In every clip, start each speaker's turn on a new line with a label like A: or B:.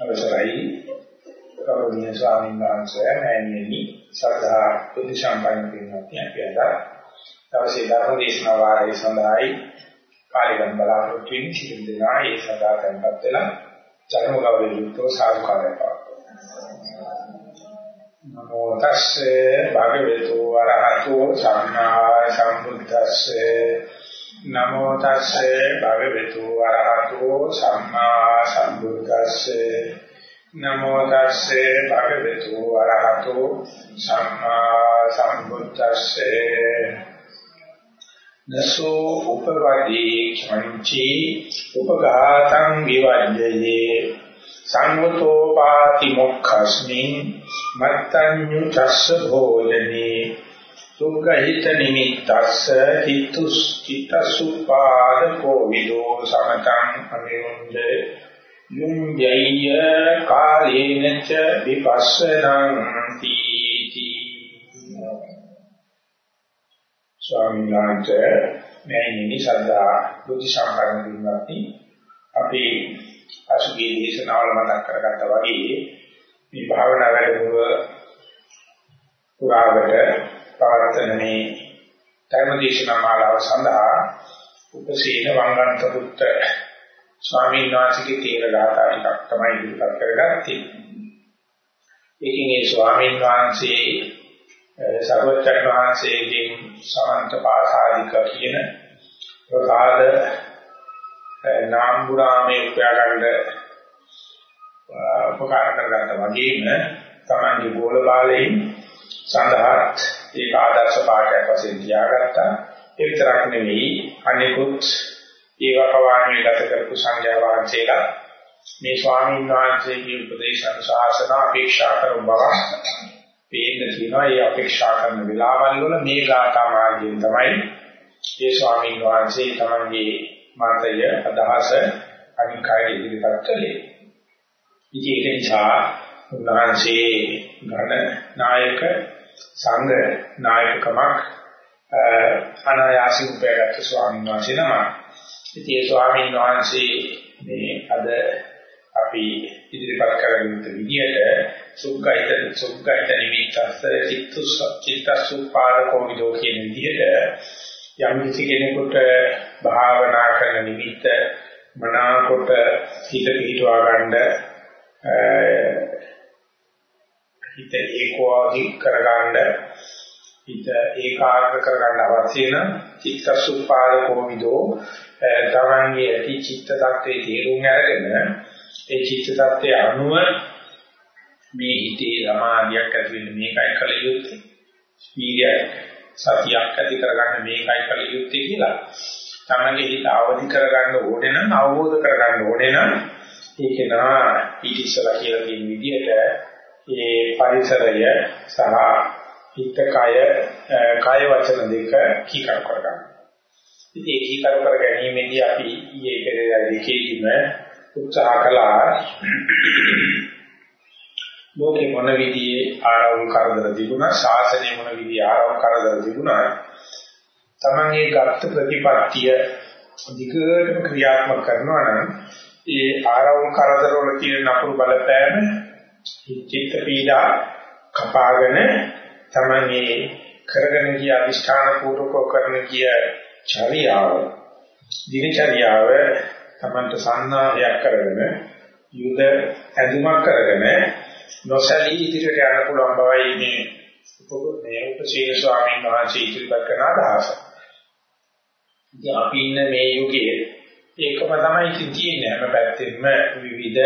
A: අවසරයි. ගෞරවනීය ස්වාමීන් වහන්සේ මෑණියනි සද්ධා බුද්ධ සම්පන්න පින්වත්නි අපි අද දවසේ ධර්ම දේශනා වාරයේ සඳහායි කාලයන් බලාපොරොත්තු වෙන සිටින දෙනා ඒ සඳහා tempත් වෙලා චරම ගෞරවයුක්තව සාදුකාරය නමෝ තස්සේ භගවතු වරහතෝ සම්මා සම්බුද්දස්සේ නමෝ තස්සේ භගවතු වරහතෝ සම්මා සම්බුද්දස්සේ. නමෝ තස්සේ භගවතු වරහතෝ සම්මා සම්බුද්දස්සේ. නසෝ උපවදී ක්ෂණචි උපඝාතං විවජ්ජේ සංවතෝ පාති මොක්ඛස්මින් මත්තඤ්ඤු චස්ස භෝජනේ. සුඛහිත නිමිත්තස්ස හිතුස් චිත්තසුපාදකෝ විදෝ සමතං අනිරුඤ්ජේ යුඤ්ජය කාලේන ච විපස්සනං තීති. ස්වාමීන් වහන්සේ මෑණියනි සදා බුද්ධ සම්පන්න පින්වත්නි අපි අසුගේ දේශනාවල මතක් කරගත්තා වගේ මේ භාවනා වැඩමුළුව පුරාවට පවත්වන මේ ධර්මදේශනා මාලාව සඳහා උපසීන වංගන්ත පුත්ත ස්වාමීන් වහන්සේගේ තේර ගාථා ටිකක් තමයි ඉදිරිපත් කරගත්තේ. ඒකෙන් ඒ ස්වාමීන් වහන්සේ සර්වචක් වහන්සේගෙන් සමන්ත පාසාදික කියන ප්‍රසාද නාම්බුරාමේ උපයාගන්න උපකාර කරගත්තා වගේම තමන්ගේ ගෝල බාලයෙන් සඳහාත් ඒක ආදර්ශ පාඩයක් වශයෙන් තියාගත්තා. ඒ විතරක් නෙවෙයි අනිකුත් ඒවා පවාණේ ගත කරපු සංඝයා වහන්සේලා මේ ස්වාමීන් වහන්සේගේ උපදේශ අනුශාසන අපේක්ෂා කරන බව පේන්න තියෙනවා. ඒ අපේක්ෂා කරන වෙලාවල් වල මේ ගාථා මාර්ගයෙන් තමයි ඒ ස්වාමීන් වහන්සේ තමන්ගේ මතය අදහස අනිකායේ ඉදිරිපත් කළේ. ඉතින් ඒ නිසා උන්වහන්සේ ඝන නායක සංඝ නායකකමක් අනායාසින් උපයගත්තු ස්වාමීන් වහන්සේ නම. ඉතින් ඒ ස්වාමීන් වහන්සේ මේ අද අපි ඉදිරිපත් කරගෙන ඉන්න විදිහට සුඛයිත සුඛයිත නිමිත්තස්ස චිත්තුස් චිත්තසුපාදකෝ විදෝ කියන විදිහට යම් කිසි කෙනෙකුට භාවනා කරන නිමිත්ත මනාකොට හිත පිහිටවා ගන්න හිත ඒකෝදි කරගන්න හිත ඒකාග්‍ර කරගන්න අවශ්‍ය නම් චිත්තසුපාදකෝ විදෝ තමන්ගේ ඇති චිත්ත tattවේ තේරුම් අරගෙන ඒ චිත්ත tattවේ අනුව මේ හිතේ සමාධියක් ඇති වෙන්න මේකයි කල යුත්තේ. ස්පීඩයක් සතියක් ඇති කරගන්න මේකයි කල යුත්තේ කියලා. තමන්ගේ හිත අවදි කරගන්න ඕනේ නම් අවබෝධ කරගන්න ඕනේ නම් ඒක නා ඊටිසලා කියලා කියන විදිහට ඒ පරිසරය සහ හිත කය කය වචන දෙක කීකර කරගන්න. ඉතින් ඒ කීකර කර ගැනීමේදී අපි ඊයේ පෙරේදා දෙකේදීම උත්සාහ කළා ලෝකේ මොන විදිහේ ආරවුල් කරදර තිබුණා ශාසනයේ මොන විදිහේ ආරවුල් කරදර තිබුණා තමන්ගේ ගත්ත ප්‍රතිපත්තිය දිගටම ක්‍රියාත්මක කරනවා නම් ඒ ආරවුල් කරදර වල තියෙන නපුරු බලපෑම චිත්ත පීඩා කපාගෙන තමන්ගේ කරගෙන ගිය අදිෂ්ඨාන පූර්වක කරන ගිය චර්යාව දිනචර්යාව තමන්ට සන්නාහයක් කරගෙන යුද ඇඳුමක් කරගෙන නොසලී ඉදිරියට යන්න පුළුවන් බවයි මේ මේ උපසීන ස්වාමීන් වහන්සේ ඉදිරිපත් කරන අදහස. ඉතින් අපි ඉන්න මේ යුගයේ ඒකම තමයි ඉතින් තියෙන්නේ හැම පැත්තෙම විවිධ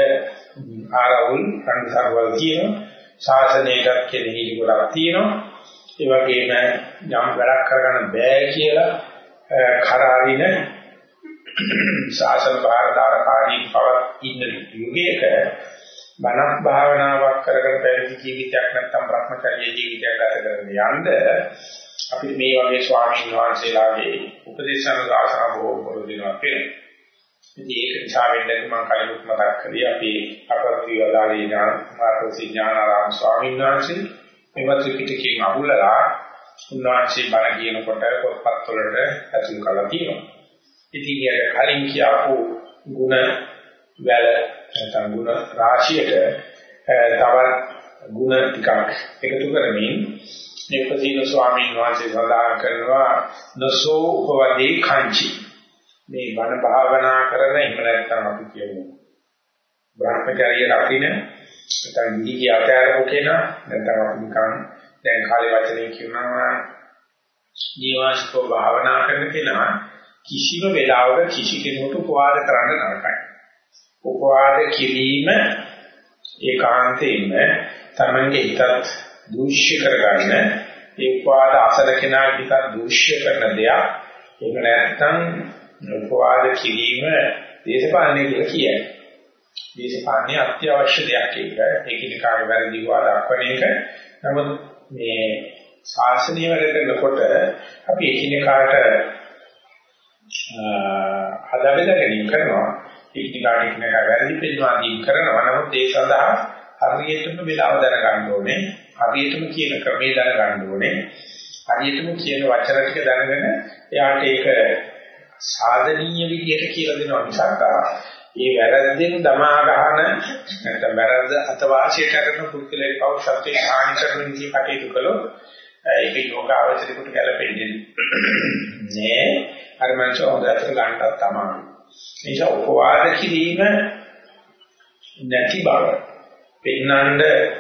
A: ආරවුල් සංසාරවල තියෙනවා. ශාසනයකට කෙරෙහි ගොඩක් තියෙනවා. ඒ වගේම යම් වැඩක් කරගන්න බෑ කියලා කරාරින ශාසන බාරදාරකාරී පවත් ඉන්න යුගයක බණක් භාවනාවක් කරගෙන පැවිදි ජීවිතයක් නැත්නම් භ්‍රමචර්ය ජීවිතයක් ගත කරගෙන යන්න අපි මේ වගේ ස්වාමීන් වහන්සේලාගේ උපදේශන ශාසන බොහෝ පොරොදිනවා කියලා ඉතින් ඒක නිසා වෙන්නේ මම කලින් මතක් කළේ අපි අපත්‍රියලාලේ ඥාන මාර්ගසි ඥානාරාම ස්වාමීන් වහන්සේ මෙවත් ත්‍රිපිටකයෙන් අහුලලා උන්වහන්සේ බණ කියනකොට පොත්පත් වලට ඇතුල් කරලා තියෙනවා. ඉතින් ඒක කලින් කියපු ಗುಣ වැල නැත්නම් ಗುಣ රාශියට තවත් ಗುಣ ටිකක් එකතු කරමින් මේ ප්‍රතින ස්වාමීන් වහන්සේ සඳහන් කරනවා නසෝ උපවදී කංචි මේ බණ භාවනා කරන එහෙම නැත්නම් අපි කියමු බ්‍රහ්මචර්ය රකින්න නැත්නම් නිදි ආකාරව කියන නැත්නම් අපි නිකන් දැන් කාලේ වචනේ කියනවා නිවාසිකව භාවනා කරන කෙනා කිසිම වෙලාවක කිසි කෙනෙකුට උපවාද කරන්න නරකයි. උපවාද කිරීම ඒකාන්තයෙන්ම තමන්ගේ හිතත් දූෂ්‍ය කරගන්න ඒ උපවාද අසල කෙනා හිතත් දූෂ්‍ය කරන දෙයක්. ඒක නැත්නම් උපවාද කිරීම දේශපාලනය කියලා කියයි. දේශපාලනයේ අත්‍යවශ්‍ය දෙයක් ඒක. ඒකිනකාගේ වැරදි වාදක්වන එක. නමුත් මේ ශාසනීය වැඩ කරනකොට අපි එකිනෙකාට හදාගෙන ගැනීම කරනවා එකිනෙකාට එකිනෙකා වැරදි පෙන්වා දීම කරනවා නමුත් ඒ සඳහා හරියටම වෙලාව දැනගන්න ඕනේ හරියටම කියන ක්‍රමේ දැනගන්න ඕනේ හරියටම කියන වචන ටික දැනගෙන එයාට ඒක සාධනීය විදිහට කියලා දෙනවා. මිසක් ඒ වැරද්දෙන් දමා ගන්න නැත්නම් වැරද්ද අතවාසිය කරන පුද්ගලයෙක් පෞෂත්වයේ හානි කරන විදිහ කටයුතු කළොත් ඒක යෝගාවචරිකට ගැලපෙන්නේ නෑ. අර මනස හොඳට ගන්නත් තමයි. නිසා උපවාද කිරීම නැති බව පෙන්නඳ ඒ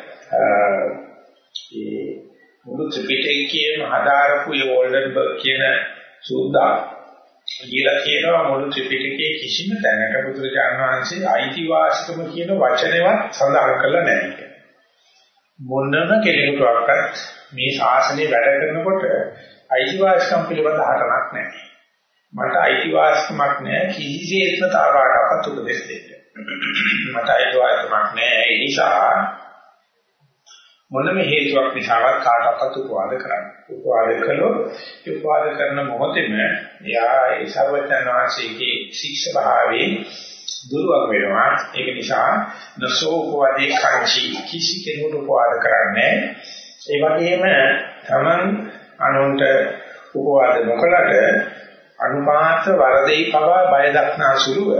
A: මුළු ත්‍රිපිටකයේම හදාරපු ඒ ඕල්ඩන්බර්ග් කියන සූදා කියලා කියනවා මුළු ත්‍රිපිටකයේ කිසිම තැනක බුදුරජාණන් වහන්සේ අයිතිවාසිකම කියන වචනේවත් සඳහන් කරලා නැහැ කියලා. මොනම කෙනෙකුටවත් මේ ශාසනය වැඩ කරනකොට අයිතිවාසිකම් පිළිබඳ හටනක් නැහැ. මට අයිතිවාසිකමක් නැහැ කිසිසේත්ම තාකාටවත් උපදෙස් දෙන්න. මට අයිතිවාසිකමක් නැහැ ඒ නිසා මොනම හේතුවක් නිසාවත් කාටවත් උපවාද කරන්න. උපවාද කළොත් උපවාද කරන මොහොතේම එයා ඒ සර්වඥාන් වහන්සේගේ ශික්ෂ භාවයේ දුරවක් වෙනවා. ඒක නිසා නසෝ උපවාදේ කරචි කිසි කෙනෙකුට උපවාද කරන්නේ. ඒ වගේම තමන් අනුන්ට උපවාද නොකලට අනුපාත වරදේ පවා බය දක්නා සුළුව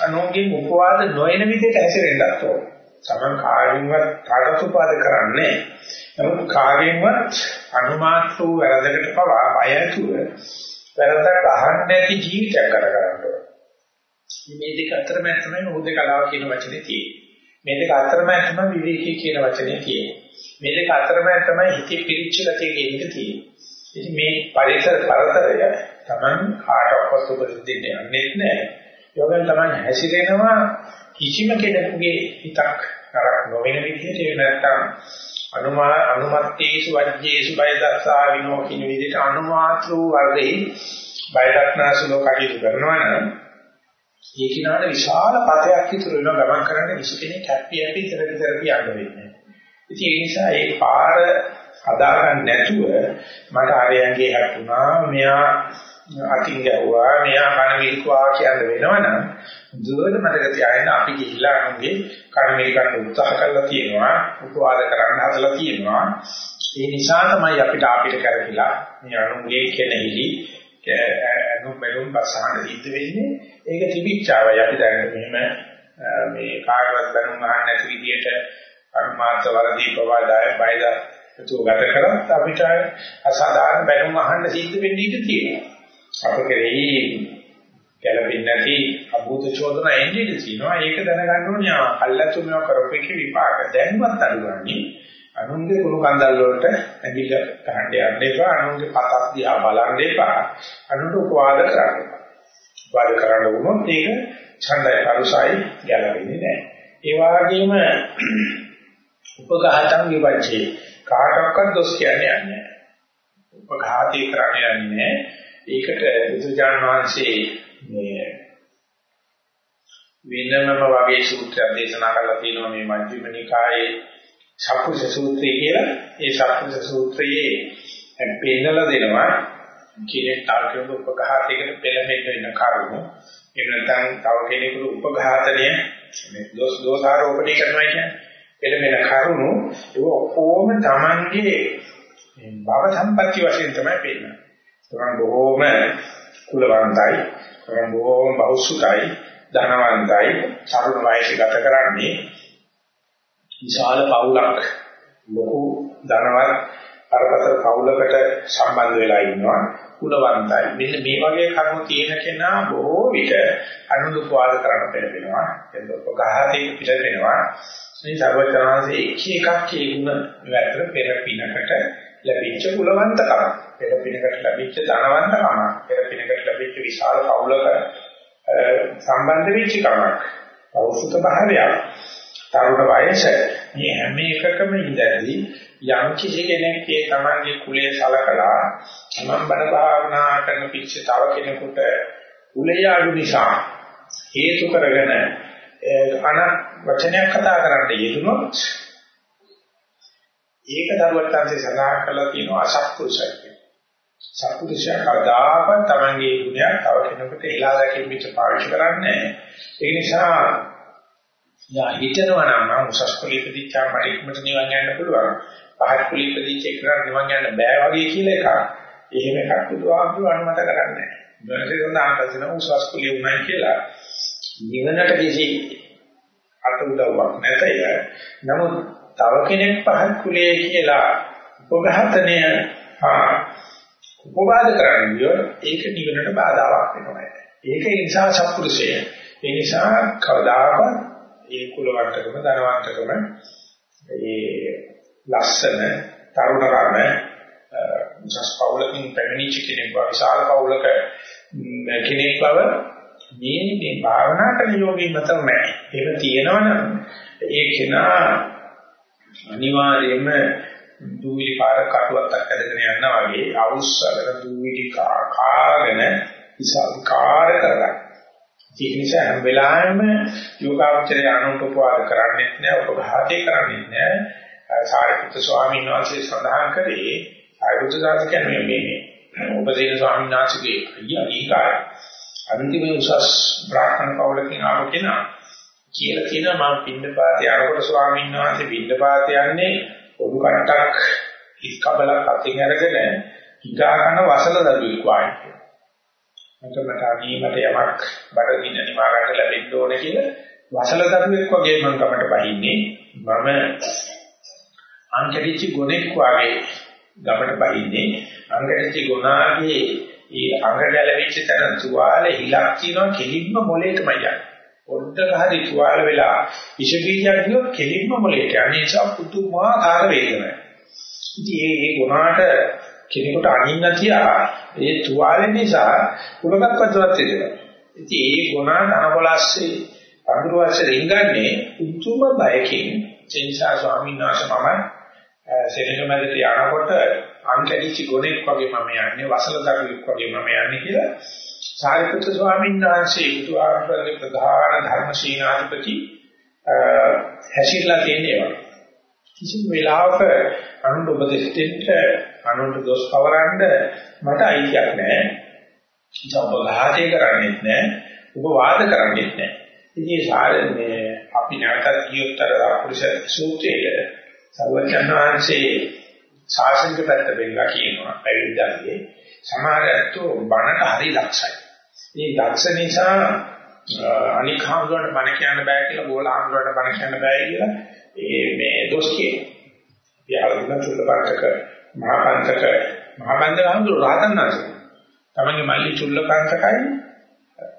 A: අනෝගෙන් උපවාද නොයන විදිහට හැසිරෙන්නත් ඕන. සමන් කායින්වත් කාටත් උපවාද කරන්නේ නමුත් කායින්වත් අනුමාත් වූ වැරදකට පවා බය ඇතුව වැරදක් අහන්නේ නැති ජීවිතයක් ගත කරන්න ඕන. මේ දෙක අතරමැද තමයි මොහොතේ කලාව කියන වචනේ තියෙන්නේ. මේ දෙක අතරමැද තමයි විවේකී කියන වචනේ තියෙන්නේ. මේ දෙක අතරමැද තමයි හිතේ පිරිච්ච ගතිය කියන එක තියෙන්නේ. ඉතින් මේ පරිසර පරතරය Taman කාටවත් උපදෙස් දෙන්න යන්නේ නැහැ. යෝගන් Taman හැසිරෙනවා කිසිම කෙනෙකුගේ හිතක් නරක නොවන විදිහට ඒ නැත්තම් අනුමා අනුමත්තේසු වජ්ජේසු බයදස්සා විනෝ කියන විදිහට අනුමාත්‍ර වූ වර්ධේ බයදක්නාසුලෝ කටයුතු කරනවා නම් ඒ කිනාට විශාල පතයක් ඉතුරු වෙනවා ගමන් කරන්න කිසි කෙනෙක් හැපි හැපි ඉතර ඉතර කියන්න වෙන්නේ. ඉතින් ඒ නිසා ඒ පාර හදාගන්න නැතුව මට ආරයන්ගේ හැප්පුණා මෙයා අතින් ගැව්වා මෙයා කන මිල්කුවා කියන වෙනවනම් දුරට මතක තියාගන්න අපි ගිහිල්ලා අනුන්ගේ කන මිල්කන්න උත්සාහ කරලා තියෙනවා උපවාද කරන්න හදලා තියෙනවා. ඒ නිසා තමයි අපිට අපිට කරකිලා මේ අනුන්ගේ කෙනෙහිලි අනුබලුම් බසහන සිද්ධ වෙන්නේ. ඒක තිබිච්චාවයි අපි දැන් මෙහෙම මේ කාගවත් බණුන් අහන්න නැති විදියට අනුමාත වරදී ප්‍රවාදාය බයද ඒක ගත කරත් අපිට අසාධාරණ බැනුම් අහන්න සිද්ධ වෙන්න ඉඩ තියෙනවා. අප කෙරෙහි ගැළපෙන්නේ නැති අභූත චෝදනා එන්නේ තියෙනවා. ඒක දැනගන්න ඕනේ ආ කල්ලාතු මේව කරපු එකේ විපාක දැන්වත් අඩුවන්නේ. අනුන්ගේ කුණු කන්දල් වලට ඇඟිල්ල ගහන්න යන්න එපා. අනුන්ගේ පතක් දිහා බලන්න එපා. අනුන්ට උපවාද කරන්න එපා. උපවාද කරන්න වුණොත් ඒක ඡන්දය කරුසයි ගැළපෙන්නේ නැහැ. ඒ වගේම උපඝාතං විවච්චේ කාටවත් දොස් කියන්නේ නැහැ. උපඝාතී කරන්නේ නැහැ. ඒකට බුදුජාන විශ්ේ මේ වෙනමම වගේ සූත්‍රයක් දේශනා කරලා තියෙනවා මේ මජ්ක්‍ධිම නිකායේ සප්පුස සූත්‍රය කියලා. ඒ සප්පුස සූත්‍රයේ පෙන්නලා දෙනවා කෙනෙක් තාර්කික උපඝාතයකට පෙළඹෙන්න වෙන කරුණු. එහෙම නැත්නම් තව කෙනෙකුට උපඝාතනය මේ දෝෂ දෝෂාරෝපණය කරනවා කියන්නේ පෙළඹෙන කරුණු ඒක ඔක්කොම Tamange භව සම්පත්‍ය වශයෙන් තමයි පෙන්නන්නේ. තමන් බොහෝම කුලවන්තයි, තමන් බොහෝම බෞසුකයි, ධනවන්තයි තරුණ වයසේ ගත කරන්නේ. විශාල පවුලක්. ලොකු ධනවත් අරකට පවුලකට සම්බන්ධ වෙලා ඉන්නවා. කුලවන්තයි. මෙන්න මේ වගේ කරුණු තියෙන කෙනා බොහෝ විට අනුදුපවාද කරන්න පෙළඹෙනවා. එතකොට ගහතේ පිළිවෙනවා මේ සර්වචනාංශයේ එක එකක් කියුණ වැතර පෙර පිනකට ලැබිච්ච කුලවන්තකම. පෙර පිනකට ලැබිච්ච ධනවන්තකම පෙර පිනකට ලැබිච්ච විශාල පවුලක සම්බන්ධ වෙච්ච කමක් පෞසුත භාවයක් තරුණ වයස මේ හැම එකකම ඉඳදී යම් කිසි කෙනෙක් ඒ තමන්ගේ කුලයේ සලකලා තමන් බණ භාවනා කරන පිච්ච තව කෙනෙකුට කුලය අඩු නිසා හේතු කරගෙන අන වචනයක් කතා කරන්න යෙදුනොත් ඒක දරුවටන්සේ සඳහන් කරලා තියෙනවා අසත්පුරුෂය කියලා. සත්පුරුෂයා කවදාකවත් තමන්ගේ ගුණයක් තව කෙනෙකුට එලා දැකීම පිට පාවිච්චි කරන්නේ ඒ නිසා යා හිතනවා නම් මම උසස් කුලී ප්‍රතිචාර මට ඉක්මනට නිවන් යන්න පුළුවන්. පහත් කුලී ප්‍රතිචාර නිවන් යන්න බෑ වගේ කියලා එකක්. එහෙම එකක් බුදුහාමුදුරුවෝ අනුමත කරන්නේ නැහැ. මොකද සඳහන් කරන උසස් කුලී උනායි කියලා නිවනට කිසි අත උදව්වක් නැතය. නමුත් තව කෙනෙක් පහත් කුලයේ කියලා උපඝාතනය හා උපවාද කරන්නේ ඒක නිවනට බාධාවක් වෙනවා. ඒක ඒ නිසා සත්පුරුෂය. ඒ නිසා කවදාකවත් ඒ කුලවන්තකම ධනවන්තකම ඒ ලස්සන තරුණකම උසස් පවුලකින් පැමිණිච්ච කෙනෙක් බව විශාල පවුලක කෙනෙක් බව මේ මේ භාවනා කරන යෝගී මත නැහැ. ඒක තියෙනවනම් ඒ කෙනා අනිවාර්යයෙන්ම දූවිලි පාර කටුවක් අතගෙන යනවා වගේ අවුස්සකට දූවිලි කාගෙන විසල්කාර කරගන්න. ඒ නිසා හැම වෙලාවෙම යෝගාවචරය අනුපපවාද කරන්නේ නැහැ, උපඝාතේ කරන්නේ නැහැ. සාරිපුත්‍ර ස්වාමීන් වහන්සේ සඳහන් කරේ ආයුධ දාස කියන්නේ මේ මේ උපදේශ ස්වාමීන් වහන්සේගේ අයියා ඊකාය අන්තිම උසස් බ්‍රාහ්මණ පවුලකින් ආව කෙනා කියලා කියනවා මම පින්නපාතේ අරකට ස්වාමීන් වහන්සේ පින්නපාත යන්නේ පොඩු කට්ටක් හිස් කබලක් අතින් අරගෙන හිතා ගන්න වසල දරුවෙක් වායි මට මට අනීමට යමක් බඩගින්න නිවා ගන්න ලැබෙන්න ඕනේ කියලා වසල දරුවෙක් වගේ මම කමට බහින්නේ. මම අංකරිච්ච ගොනෙක් වගේ ගමට බහින්නේ. අංකරිච්ච ගොනාගේ ඒ අංග ගැලවිච්ච තැන තුවාලේ හිලක් තියෙනවා කෙලින්ම මොලේටම යන්නේ. පොඩ්ඩක හරි තුවාල වෙලා විෂ බීජයක් දිනොත් කෙලින්ම මොලේට යන්නේ. ඒ නිසා පුදුමාකාර වේදනයි. ඉතින් මේ මේ ගුණාට කෙනෙකුට අනින්න තියා ඒ තුවාලේ නිසා කුලකත්වවත් වෙනවා. ඉතින් මේ ගුණාට අනකොලස්සේ අඳුර වශයෙන් රින්ගන්නේ පුදුම බයකින්. ඒ නිසා ස්වාමීන් වහන්සේ මම සෙනඟ මැදට යනකොට අන්කඩිච්ච ගොනෙක් වගේ මම යන්නේ වසල දරුවෙක් වගේ මම යන්නේ කියලා සාරිපුත්‍ර ස්වාමීන් වහන්සේ බුදුආගමේ ප්‍රධාන ධර්ම ශීනාධිපති හැසිරලා තියෙනවා කිසිම වෙලාවක අනුන් උපදෙස් දෙන්න අනුන්ට දොස් පවරන්න මට අයිතියක් නැහැ. ජබඝාතය කරන්නේත් නැහැ. උපවාද කරන්නේත් නැහැ. ඉතින් සාරන්නේ අපි නැවතත් කියොත්තර පුරුෂ සූත්‍රයේ සර්වඥාන් වහන්සේ ශාසනික පැත්ත වෙන්නලා කියනවා පැවිද්දන්ගේ සමහරටෝ බණට හරි දක්ෂයි. මේ දක්ෂ නිසා අනික් හාමුදුරන්ට බණ කියන්න බෑ කියලා බෝල හාමුදුරන්ට බණ කියන්න බෑ කියලා ඒ මේ දොස් කියනවා. යාළුවෝ චුල්ලපන්තක මහපන්තක මහබන්දර හාමුදුර රහතන් වහන්සේ. තමන්ගේ මල්ලි චුල්ලපන්තකයි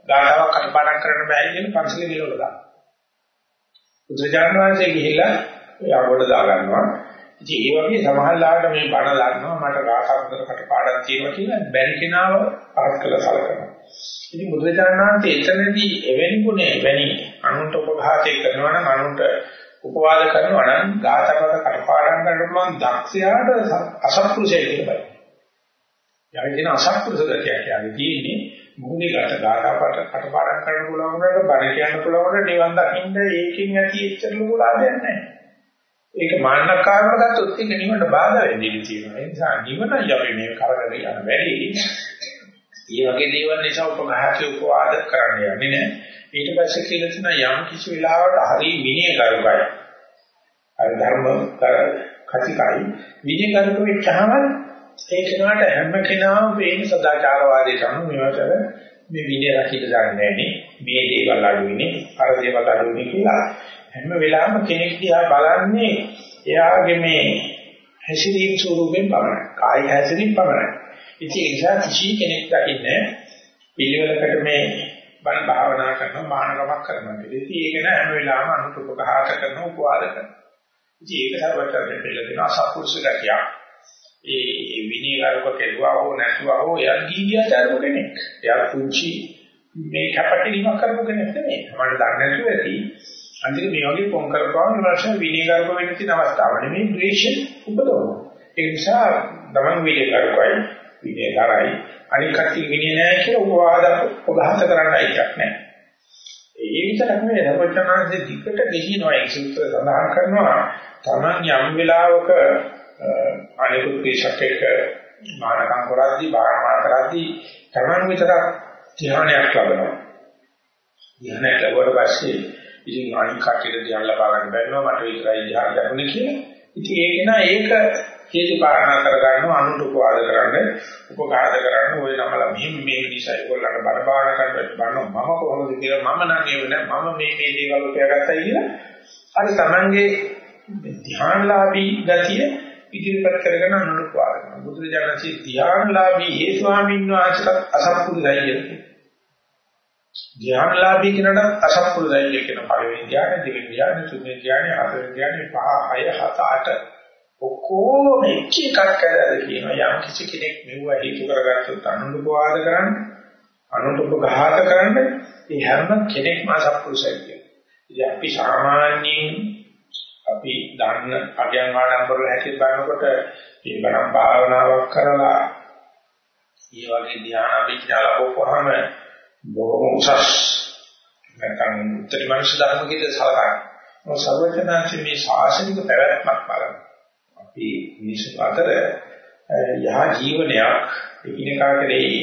A: ගාතාවක් කටපාඩම් කරන්න බෑ කියලා පන්සලේ ගිහලා දානවා. බුදුජානක වහන්සේ ගිහිල්ලා යාළුවට දා ගන්නවා. ඉතින් ඒ වගේ සමහරලාට මේ බණ ලන්නවා මට රාසාන්තර කටපාඩම් තියෙනවා කියලා බැරි කෙනාව පහත් කළ සලකනවා. ඉතින් බුදුරජාණන් එතනදී එවැනි ගුණේ එවැනි අනුන්ට උපඝාතය කරනවා නම් අනුන්ට උපවාද කරනවා නම් ගාතකට කටපාඩම් කරන්න පුළුවන් දක්ෂයාට අසත්පුරුෂය කියලා බයි. යයි කියන අසත්පුරුෂ ගතිය කියන්නේ තියෙන්නේ මොහොතේ ගත ගාතාවට කටපාඩම් කරන්න පුළුවන් උනට බණ කියන්න පුළුවන් උනට නිවන් දකින්න ඒකෙන් ඇති එච්චර ලොකු ලාභයක් නැහැ. ඒක මාන්නකාරව ගත්තොත් ඒක නිවනට බාධා වෙන්න ඉඩ තියෙනවා. ඒ නිසා නිවනයි අපි මේ කරගෙන යන වැඩි. මේ වගේ දේවල් නිසා උපඝාතය උපවාද කරන්න යන්නේ නැහැ. ඊට පස්සේ කියලා තියෙනවා යම් කිසි වෙලාවකට හරි විනය කරුකයි. අර ධර්ම කතිකයි විනය කරුක වෙච්චාම ඒ කෙනාට හැම කෙනාම මේ සදාචාරවාදයට අනුව මේවට මේ විනය රකින්න දන්නේ නැහැ මේ දේවල් අඩුයිනේ අර දේවල් අඩුයිනේ කියලා හැම වෙලාවෙම කෙනෙක් දිහා බලන්නේ එයාගේ මේ හැසිරීම් ස්වරූපයෙන් පමණයි කාය හැසිරීම් පමණයි ඉතින් ඒ නිසා කිසි කෙනෙක් දකින්නේ පිළිවෙලකට මේ බණ භාවනා කරනවා මානකමක් කරනවා කියලා. ඉතින් ඒක නෑ හැම වෙලාවෙම අනුතුපකහාත කරන උපවාද කරනවා. ඉතින් ඒක සර්වතරයෙන් පිළිල දෙනවා සත්පුරුෂ ගතිය. ඒ විනීගරුක කෙරුවා හෝ නැතුවා හෝ එයා ගීගියාචාරක කෙනෙක්. එයා පුංචි මේ කැපකිරීමක් කරපු කෙනෙක් නෙමෙයි. මට දන්නේ නැතුව ඇති. අන්තිම මේ වගේ පොන් කරපුවාම ඉවර්ෂ විනීගරුක වෙන්න තියෙන අවස්ථාව නෙමෙයි ද්වේෂ උපදවනවා. ඒ නිසා තමන් විනීගරුකයි විනීගරයි අනික කටි විනී නැහැ කියලා උපවාද උපඝාත කරන්නයි එකක් නැහැ. ඒ විතරක් නෙවෙයි රවචනාංශේ දිකට ගෙහිනවා ඒ සූත්‍ර සඳහන් කරනවා තමන් යම් වෙලාවක අනිකුත් පිටසක් එක්ක මානකම් කරද්දී භාවනා කරද්දී තමන් විතරක් ධ්‍යානයක් ලබනවා. ධ්‍යානයක් ලැබුවට පස්සේ ඉතින් අනික් කටියට ධ්‍යාන ලබා ගන්න බැරිනවා මට විතරයි ධ්‍යාන ලැබුණේ කියලා. ඉතින් ඒක නා ඒක හේතු කාරණා කරගන්න අනුන්ට උපවාද කරන්න උපකාර කරන්න. ඔය නමලා මෙහෙම මේක නිසා ඒගොල්ලන්ට බරපාන කරන්න බන්න මම කොහොමද කියලා මම නම් ඒව නෑ. මම මේ මේ දේවල් උපයාගත්තා කියලා. අර තමන්ගේ ධ්‍යානලාභී ගතිය ඉදිරිපත් කරගෙන අනුන්ට උපවාද කරනවා. බුදුරජාණන්සේ ධ්‍යානලාභී ඒ ස්වාමීන් වහන්සේට අසම්පූර්ණයි ධ්‍යානලාභී කෙනාට අසම්පූර්ණයි කියන පළවෙනි ධ්‍යාන දෙවෙනි ධ්‍යාන තුන්වෙනි ධ්‍යාන හතරවෙනි ධ්‍යාන පහ හය හත අට ඔක්කොම එක එකක් කරලා කියනවා යම් කිසි කෙනෙක් මෙවුව හේතු කරගත්තොත් අනුන්පවාද කරන්න අනුන්පඝාත කරන්න ඒ හැම කෙනෙක්ම අසත්පුරුෂයි කියනවා. ඉතින් අපි සාමාන්‍යයෙන් අපි දන්න අගයන් ආඩම්බර හැටියට බලනකොට මේ බණ භාවනාවක් කරලා මේ වගේ ධ්‍යාන විඥාන ලැබුවාම බොහොම උසස් නැත්නම් උත්තර මනුෂ්‍ය ධර්ම කියලා සලකනවා. මොකද සර්වඥාන්සේ මේ ශාසනික පැවැත්මක් බලනවා. අපි මිනිස්සු අතර යහ ජීවනයක් එකිනෙකා කෙරෙහි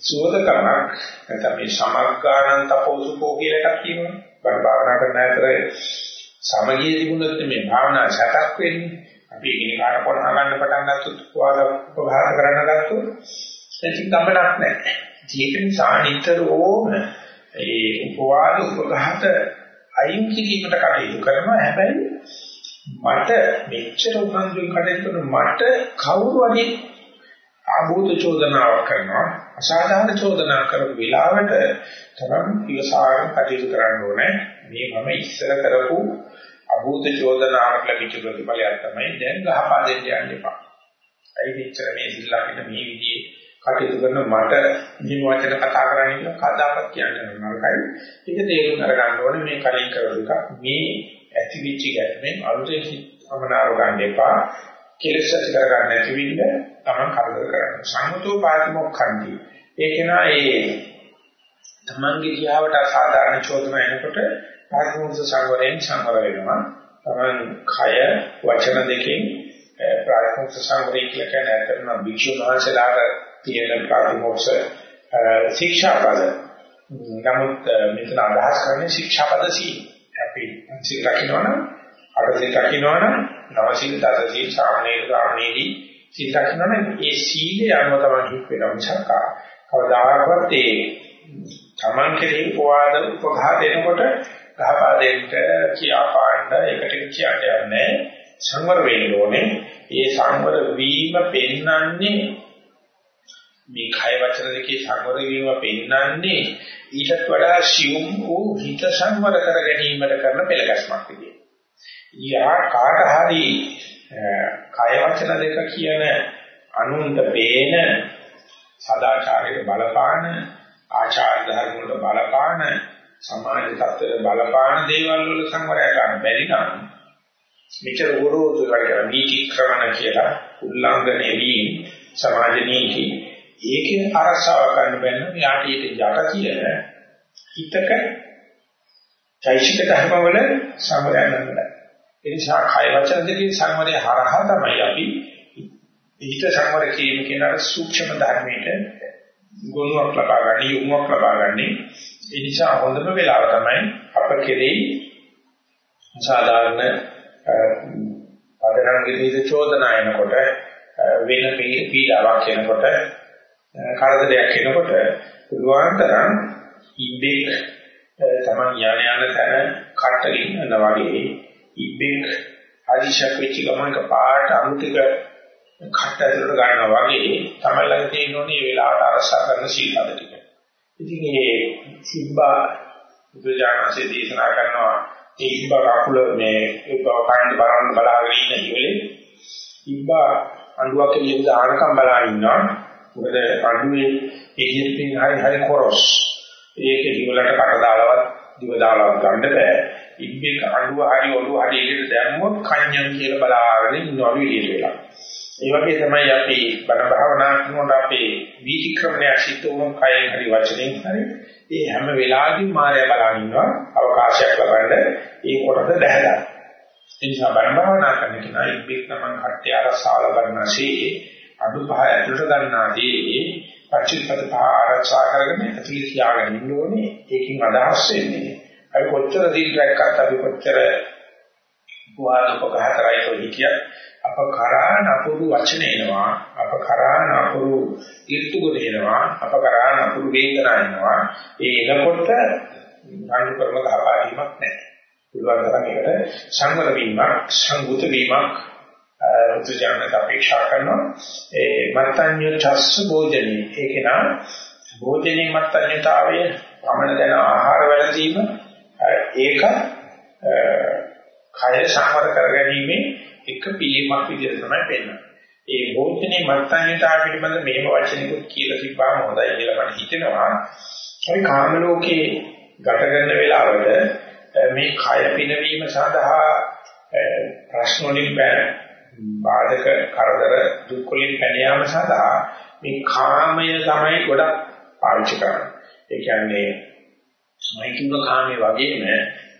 A: සුවදකමක් නැත්නම් මේ සමග්ගානන් තපෝසුකෝ කියලා එකක් කියනවා. බණ භාවනා කරන අතර සමගිය තිබුණොත් මේ භාවනා සටක් වෙන්නේ. අපි එකිනෙකාට පොරහ ගන්න පටන් ගත්තොත් වාද උපඝාත කරන්න ගත්තොත් ඉතින් ගමනක් නැහැ. ඒක නිසා නිතරම ඒ උපවාද උපඝාත අයින් කිරීමට කටයුතු කරනවා. හැබැයි මට මෙච්චර උනන්දුවෙන් කටයුතු කරන මට කවුරු හරි ආභූත චෝදනාවක් කරනවා අසාධාරණ චෝදනා කරපු වෙලාවට තමයි ඉවසාරම් කටයුතු කරන්න ඕනේ මේ මම ඉස්සර කරපු අභූත චෝදනාවක් ලැබිච්ච ප්‍රතිඵලයක් තමයි දැන් ගහපා දෙන්න යන්න එපා. ඒ විතර මේ සිල්ලාකිට මේ විදිහේ කටයුතු කරන මට මේ වචන කතා කරන්නේ කියලා කතාවක් කියන්නේ නරකයි. ඒක තේරුම් අරගන්න ඕනේ මේ කලින් කරපු එක මේ ඇති වෙච්ච ගැටෙන් අලුතෙන් අමනාර ගන්න එපා. කෙලෙස් ඇති කර ගන්න නැති වෙන්න තමන් කරදර කරන්න. සම්මුතෝ පාතිමොක්ඛන්ති. ඒක නා ඒ තමන්ගේ කියාවට අසාධාරණ චෝදන එනකොට පාතිමොක්ඛ සංවරයෙන් සංවර වෙනවා. තමන් කය වචන දෙකෙන් ප්‍රාථමික සංවරය කියලා කියන අතරම භික්ෂු මහන්සලාට තියෙන ප්‍රාතිමොක්ෂ ශික්ෂාපද. නමුත් මෙතන අදහස් කරන්නේ ශික්ෂාපද සී අපි සිල් රකින්නවනම් අට සිල් රකින්නවනම් නව සිල් දස සිල් සාමනීය ගාමනීදී සිල් රකින්නවනම් ඒ සීලය අනුව තමයි හික් වෙනවා මිසක් කවදාකවත් ඒ තමන් කෙරෙහි පවාද උපඝාත එනකොට ගහපා දෙන්න කියාපාන්න එකට කියන්නේ නැහැ. සංවර වෙන්න ඕනේ. ඒ සංවර වීම පෙන්වන්නේ මේ කය වචන දෙකේ සංවර වීම පෙන්වන්නේ ඊටත් වඩා සියුම් වූ හිත සංවර කර ගැනීමට කරන පෙළගස්මක් විදියට. යා කාට හරි කය වචන දෙක කියන අනුන්ට පේන සදාචාරයට බලපාන ආචාර ධර්ම වලට බලපාන සමාජ තත්ත්වයට බලපාන දේවල් වල සංවරය ගන්න බැරි නම් මෙච්චර උරෝතු කරගෙන නීති ක්‍රමන කියලා උල්ලංඝනය වීම සමාජ නීති ඒකේ අරසාව ගන්න බැන්න යාට ඊට යට කියන හිතක චෛසික ධර්මවල සංවරය ගන්න බෑ. ඒ නිසා කය වචන දෙකේ සංවරය හරහා තමයි අපි හිත සංවර කිරීම කියන අර සූක්ෂම ධර්මයට ගොනුවක් ලබා ගන්න, යොමුවක් ලබා ගන්න. ඒ නිසා හොඳම වෙලාව තමයි අප කෙරෙහි සාධාරණ පදනම් විදිහට චෝදනා එනකොට වෙන පීඩාවක් එනකොට කරදරයක් එනකොට පුළුවන් තරම් ඉබ්බෙක් තමන් යන යන තැන කට්ටලින් යනවා වගේ ඉබ්බෙක් ආදිශක් වෙච්ච ගමනක පාට අමුතික කට්ට ඇතුලට ගන්නවා වගේ තමයි ළඟ තියෙනෝනේ මේ වෙලාවට අරසා කරන සීලපද ටික. ඉතින් මේ සිබ්බා බුදුජානකසේ දේශනා කරනවා ඒ ඉබ්බා කකුල මේ ඉබ්බා කයන් බලන්න බලාගෙන ඉන්න ඉවලේ ඉබ්බා අඬුවක් එළියට දානකම් බලාගෙන ඉන්නවා. මොකද අඬුවේ එළියට පින් හරි හරි කොරස්. ඒක දිවලට කට දාලවත් දිව දාලවත් ගන්න බෑ. ඉබ්බේ අඬුව හරි ඔළුව හරි එළියට දැම්මොත් කන්‍යන් කියලා බලාගෙන ඉන්නවලු එළියට වෙලා. ඒ වගේ තමයි අපි බණ භාවනා කරනකොට අපේ වීතික්‍රමණය සිද්ධ වුණු කයෙන් හරි වචනෙන් හරි ඒ හැම වෙලාවෙම මායя බලන් ඉන්නවා අවකාශයක් ලබන්න ඒ කොටස දැහැලා. ඒ නිසා බණ භාවනා කරන කෙනා ඉබ්බෙක් තමන් කට්ටය අරසාල ගන්නසේ අඩු පහ ඇතුළට ගන්නාදී පච්චිපද පහ ආරක්ෂා කරගෙන ඇතුළේ තියාගෙන ඉන්න ඕනේ. ඒකෙන් අදහස් වෙන්නේ අපි කොච්චර දිල් රැක්කත් අපි කොච්චර පුවාදපක හතරයි කොහොිය අප කරා නපුරු වචන එනවා අප කරා නපුරු ඍතු ගුණ එනවා අප කරා නපුරු වේදනා එනවා ඒ එනකොට රණ්ඩු කරන ගහපාරීමක් නැහැ පුළුවන් තරම් ඒකට සංවර වීමක් සංගුත වීමක් රුචිජනක අපේක්ෂා කරනවා ඒ මත්ඤ්‍ය චස්ස භෝජනේ ඒක නා භෝජනේ මත්ඤ්‍යතාවය පමණ දැන ආහාර වැළඳීම ඒක කය සංවර කරගැනීමේ එක පිළිමක් විදිහට තමයි පෙන්වන්නේ. ඒ භෝජනේ මත්ඤ්‍යතාව පිළිබඳ මෙහෙම වචනිකුත් කියලා තිබ්බාම හොඳයි කියලා මට හිතෙනවා. ඒ කාම ලෝකේ ගත කරන වෙලාවට මේ කය පිනවීම සඳහා ප්‍රශ්න වලින් බාධක කරදර දුක් වලින් පැන යාම සඳහා මේ කාමය තමයි ගොඩක් පාවිච්චි කරන්නේ. ඒ කියන්නේ මෛතුන කාමයේ වගේම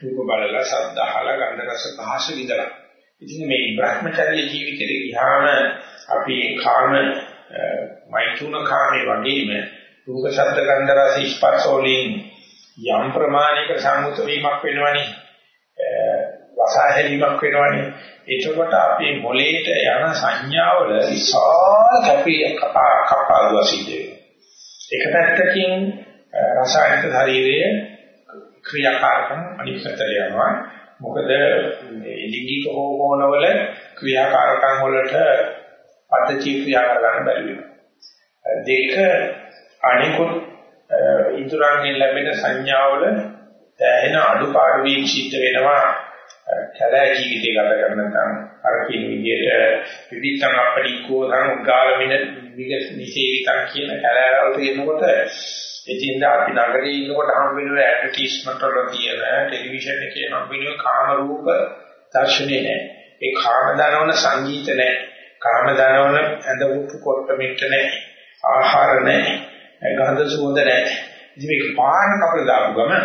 A: රූප බලලා ශබ්ද අහලා ගන්ධ රස පහස විඳලා. ඉතින් මේ භ්‍රමචර්ය ජීවිතේ ගියාම අපි කාම මෛතුන කාමයේ වගේම රූප ශබ්ද ගන්ධ රස ස්පර්ශ වලින් යම් ප්‍රමාණයක සම්මුත වීමක් වෙනවනේ. වසාහැලීමක් වෙනවනේ. එතකොට අපේ මොලේට යන සංඥාවල විශාල කැපී කපා කපාදුව සිද්ධ වෙනවා. එක පැත්තකින් රසායනික ශරීරයේ ක්‍රියාකාරකම් අනිත් පැත්තට යනවා. මොකද මේ ලිංගික හෝමෝන වල ක්‍රියාකාරකම් වලට පද්ධති ක්‍රියා කරගන්න බැරි වෙනවා. දෙක අනිකුත් ඉදurangෙන් ලැබෙන සංඥාවල දැනෙන අඩුපාඩු වීම සිද්ධ වෙනවා. කැලෑ ජීවිතය ගත කරන නැත්නම් අර කියන විදිහට විවිධං අපටිකෝ ධම් උග්ගාලමින විගත නිසේවිතං කියන කැලෑවල් තියෙනකොට එදින්ද අපි නගරේ ඉන්නකොට හම් වෙන ඇඩ්වර්ටයිස්මන්ට් වල තියෙන ටෙලිවිෂන් එකේ හම් වෙන කාම රූප දර්ශනේ නැහැ. ඒ කාම දනවන සංගීත නැහැ. කාම දනවන ඇඳපු කොට මිට නැහැ. ආහාර නැහැ. ගන්ධ සුවඳ නැහැ. ඉතින් මේක පාන කපලා දාපු ගමන්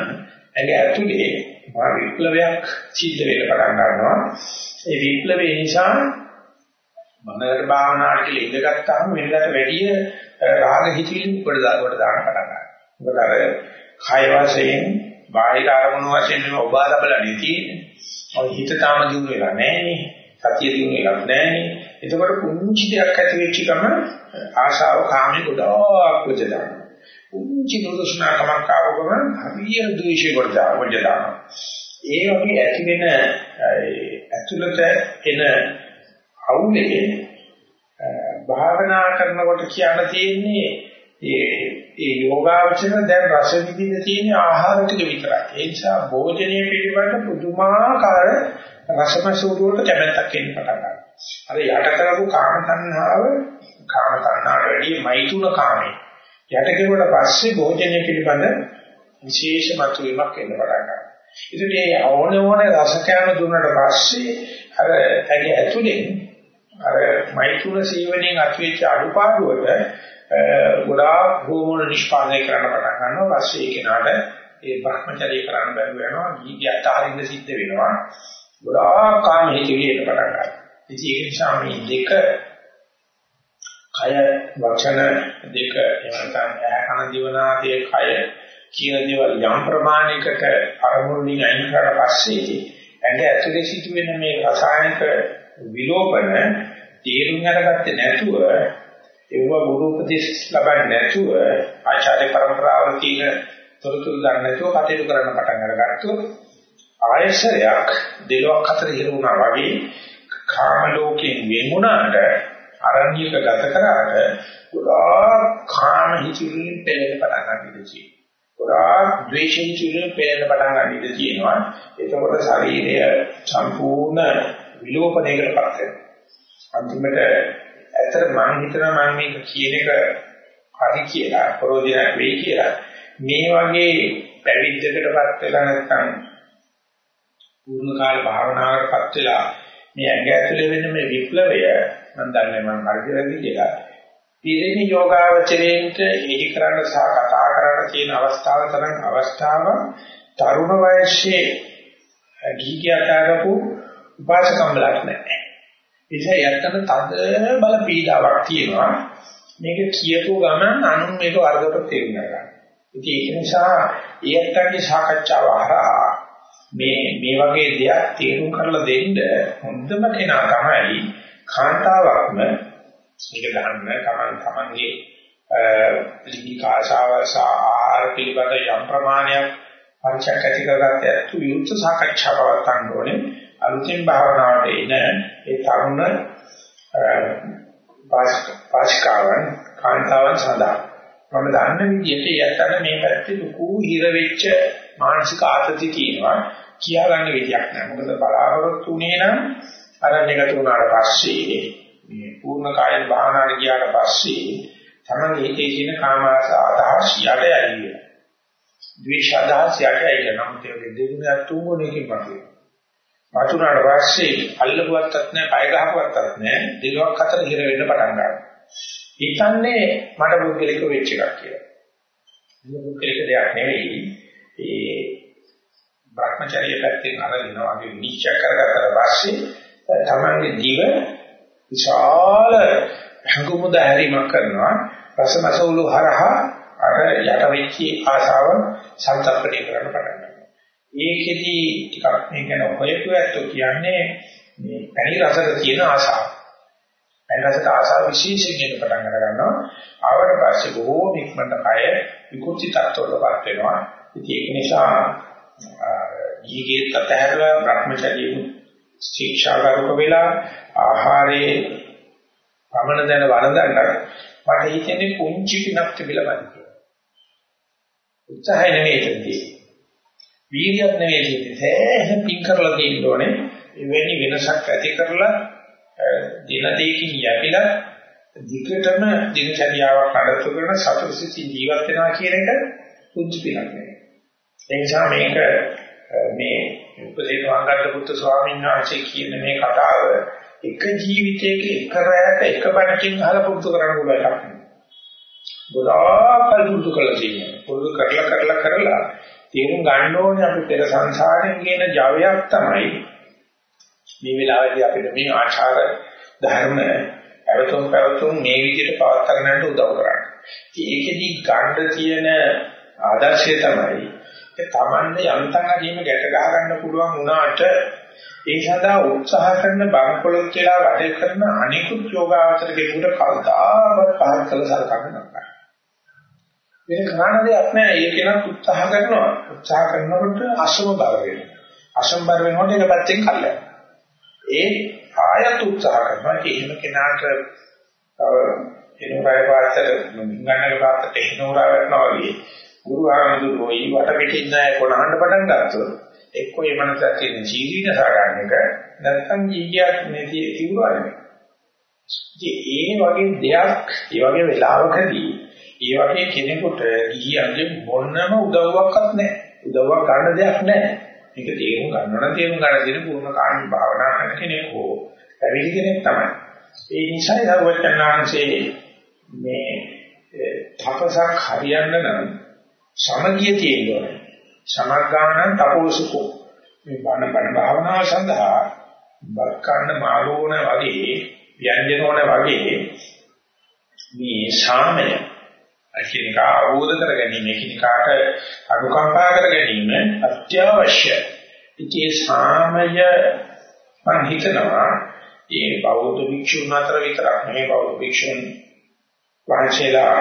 A: ඇඟ ඇතුලේ මා විප්ලවයක් සිද්ධ වෙන්න පටන් ගන්නවා. ඒ විප්ලවය නිසා මනකට භාවනාවට කියලා ඉඳගත්තාම වෙනකට වැඩිය රාග හිතිලි උඩ දාවට දාන්න පටන් ගන්නවා. මොකද අර කය වශයෙන් බාහිර අරමුණු වශයෙන් නෙමෙයි ඔබ ආදබලන්නේ තියෙන්නේ. ඔය හිත තාම දිනු වෙලා නැහැනේ. සතිය දිනු වෙලා නැහැනේ. එතකොට පුංචි දෙයක් ඇති වෙච්ච ගමන් ආශාව කාමයේ ගොඩක් වජදාන. පුංචි දුරුස්නාකමක් ආව ගමන් හරිය ද්වේෂය ගොඩදාන වජදාන. ඒ වගේ ඇති වෙන ඇතුළත එන අවුලේ භාවනා කරනකොට කියන්න තියෙන්නේ ඒ ඒ යෝගාවචර දැන් රස විඳින්න තියෙන ආහාර ටික විතරයි. ඒ නිසා භෝජනයේ පිළිබඳ පුදුමාකාර රසමසූරු වලට කැමැත්තක් එන්න පටන් ගන්නවා. අර යට කරපු කාම තණ්හාව කාම තණ්හාවට වැඩිය මෛතුන කාමේ. යට කෙරුවට පස්සේ භෝජනයේ පිළිබඳ විශේෂ මතුවීමක් එන්න පටන් ගන්නවා. ඉතින් මේ ඕන ඕන රස කැම දුන්නට පස්සේ අර ඇගේ ඇතුලෙන් අර මෛතුන සීවණෙන් අත්වෙච්ච අඩුපාඩුවට ගොඩාක් හෝමෝන නිෂ්පාදනය කරන්න පටන් ගන්නවා. පස්සේ ඒ කෙනාට ඒ භ්‍රමචර්ය කරන්න බැරුව යනවා. ගීගයට අරින්න සිද්ධ වෙනවා. ගොඩාක් කාම හිතවිලි එන්න පටන් ගන්නවා. ඉතින් ඒ නිසා මේ දෙක කය වචන දෙක එවනකම් ඇහ කන දිවනාදී කය කියන දේවල් යම් ප්‍රමාණයකට අරමුණුකින් අයින් කරලා පස්සේ ඇඟ ඇතුලේ සිදුවෙන මේ රසායනික විලෝපන තේරුම් අරගත්තේ නැතුව ඒව ගුරු උපදේශ ලබන්නේ නැතුව ආචාර්ය પરම්පරාවල තියෙන තොරතුරු ගන්න නැතුව කටයුතු කරන්න පටන් අරගත්තොත් ආයශරයක් දෙලොක් අතර හිරුණා වගේ කාම ලෝකයෙන් වෙන්ුණාට අරණ්‍යක ගත කරාට ගොඩාක් කාම හිතිවිලි පෙළෙන්න පටන් ගන්නවා. ගොඩාක් ද්වේෂින් චුලින් පෙළෙන්න පටන් ගන්න ඉඩ තියෙනවා. එතකොට ශරීරය සම්පූර්ණ විලෝපණයකටපත් වෙනවා. අන්තිමට ඇත්තට මම හිතනවා මම මේක කියන එක හරි කියලා ප්‍රෝධියක් වෙයි කියලා. මේ වගේ පැවිද්දකටපත් වෙලා නැත්නම් පූර්ණ කාල භාවනාවකටපත් වෙලා මේ ඇඟ ඇතුලේ වෙන මේ විප්ලවය මම දන්නේ මම හරියට කියලා. පිරිණි යෝගාවචරයෙන්ට එහි කරන්න සහ කතා කරන්න තියෙන අවස්ථාව තරම් අවස්ථාව තරුණ වයසේ ගීකියාටාරපු උපාසකම්ලක් නැහැ. ඒසයි යත්තන තද බල පීඩාවක් තියෙනවා. මේක කියපු ගමන් අනුන් මේක වර්ගකට තේරුම් ගන්නවා. ඉතින් ඒක නිසා ඊයත්ගේ සාකච්ඡාව හරහා මේ මේ වගේ දෙයක් තේරුම් කරලා දෙන්න හොඳම කෙනා තමයි කාන්තාවක්ම මේක ගන්න තමන් තමන්ගේ ලිංගික ආශාවල් සහ ආහාර පිළිබඳ යම් ප්‍රමාණයක් පරිචයක් ඇති කරගත්ත ඇතු විරුද්ධ සාකච්ඡාවක් ගන්න ඕනේ. අලුතෙන් භාවනාවට එන ඒ තරුණ පාස්කාවන් කාන්තාවන් සඳහා. මම දන්න විදිහට යත්තන මේ පැත්තේ ලুকু හිර වෙච්ච මානසික ආතති තියෙනවා. කියා ගන්න විදියක් නැහැ මොකද බලාපොරොත්තු උනේ නම් අරණ්‍යගත වුණාට පස්සේ මේ පූර්ණ කායන භාවනාවට ගියාට පස්සේ තමයි ඒකේ කියන කාමාස අදහස් යට යන්නේ. ද්වේෂ අදහස් යට යන්නේ නම් ඒ දෙවියන් තුන්වෙනිකින් පස්සේ වතුනාට පස්සේ අල්ලපුවත්තත් නැහැ, පය ගහපුවත්තත් නැහැ. දෙලොක් අතර හිර වෙන්න පටන් ගන්නවා. හිතන්නේ මට පුද්ගලික වෙච්ච එකක් කියලා. මේ පුද්ගලික දෙයක් නෙවෙයි. ඒ භ්‍රමචර්ය පැත්තෙන් අරගෙන වගේ නිශ්චය කරගත්තට පස්සේ තමන්ගේ ජීව විශාල හඟුමුද හැරීමක් කරනවා. රසමසවුළු හරහා අර යට වෙච්ච ආශාව සංතප්පණය කරන්න පටන් ගන්නවා. ඒකෙදි ටිකක් මේ ගැන හොයපු ඇත්තෝ කියන්නේ මේ පැණි රසට තියෙන ආසාව. පැණි රසට ආසාව විශේෂයෙන් පටන් අර ගන්නවා. ආවට පස්සේ බොහෝ ඉක්මනට කය විකෘති තත්ත්වවලපත් වෙනවා. ඉතින් ඒක නිසා ඊගේ තතහැරලා භ්‍රමචර්යයෙන් ශික්ෂාගරුක වෙලා ආහාරයේ පමණ දැන වරදන්න මට හිතෙන්නේ පුංචි කිනක් තිබිලා බෑ කියලා. උත්සාහය නෙමෙයි තියෙන්නේ. වීර්යයක් නෙවෙයි කියන්නේ සෑහෙන පින් කරලා තියෙන්න ඕනේ එවැනි වෙනසක් ඇති කරලා දින දෙකකින් යැපිලා දිගටම දිනචරියාවක් අඩතු කරන සතුටුසිත ජීවත් වෙනවා කියන එක පුංචි පිනක් නෙවෙයි ඒ නිසා මේක මේ උපදේශ වංගද්ද පුත්තු ස්වාමීන් වහන්සේ කියන මේ කතාව එක ජීවිතයක එක රැයක එක බණකින් අහලා පුරුදු කරන්න පුළුවන් එකක් නෙවෙයි. ගොඩාක් පුරුදු කරලා තියෙනවා. පුරුදු කරලා කරලා කරලා තේරුම් ගන්න ඕනේ අපි පෙර සංසාරයෙන් කියන ජවයක් තමයි. මේ වෙලාවේදී අපිට මේ ආචාර ධර්ම අවතුම් පැවතුම් මේ විදිහට පවත් ගන්නට උදව් කරන්නේ. ඒකෙදි ගන්න තියෙන ආදර්ශය තමයි ඒ තමන්ගේ යන්තම් අදීම ගැට ගහ ගන්න පුළුවන් වුණාට ඒ සඳහා උත්සාහ කරන බංකොලොත් වෙලා වැඩ කරන අනිකුත් යෝගාවචර කෙනෙකුට කවදාවත් පහත් කළ සලකන්න නැහැ. වෙන කරන්න දෙයක් නැහැ. ඒක කෙනෙක් උත්සාහ කරනවා. උත්සාහ කරනකොට අසමබර වෙනවා. අසම්බර වෙනකොට ඒක පැත්තෙන් කල්ලා. ඒ ආයත් උත්සාහ කරනවා. ඒක එහෙම කෙනාට එනෝරාය පාත්තර ගන්නක පාත්තට එනෝරා වෙනවා වගේ. ගුරු ආරම්භුරෝ ඊ වට පිටින් නැහැ කොනහඬ පටන් ගත්තොත් එක්කෝ මේ මනසට තියෙන ජීවිත සාගන්න එක නැත්නම් ජීවියක් නැති ඉවරයි. ඒ වගේ දෙයක් ඒ වගේ වෙලාවකදී ඒ වගේ කෙනෙකුට ගිහියන්ගේ මොනම උදව්වක්වත් නැහැ. උදව්වක් ගන්න දෙයක් නැහැ. මේක තේරුම් ගන්න නම් තේරුම් ගන්න දෙන පුරුණ කාණි භාවනා කරන කෙනෙක් හෝ පැවිදි කෙනෙක් තමයි. ඒ නිසා සර්වඥාන්සේ මේ තපසක් හරියන්න නම් සමගිය තියෙනවා. සමග්ගාණන් තපෝසුකෝ. මේ බණ බණ භාවනාව සඳහා බක්කන්න මාළෝණ වගේ ව්‍යංජනෝණ වගේ මේ සාමය එකිනෙක අවබෝධ කර ගැනීම එකිනෙකාට අනුකම්පා කර ගැනීම අත්‍යවශ්‍යයි. ඉතින් සාමය මම හිතනවා මේ බෞද්ධ භික්ෂුන් අතර විතරක් නෙවෙයි බෞද්ධ භික්ෂුන් වහන්සේලා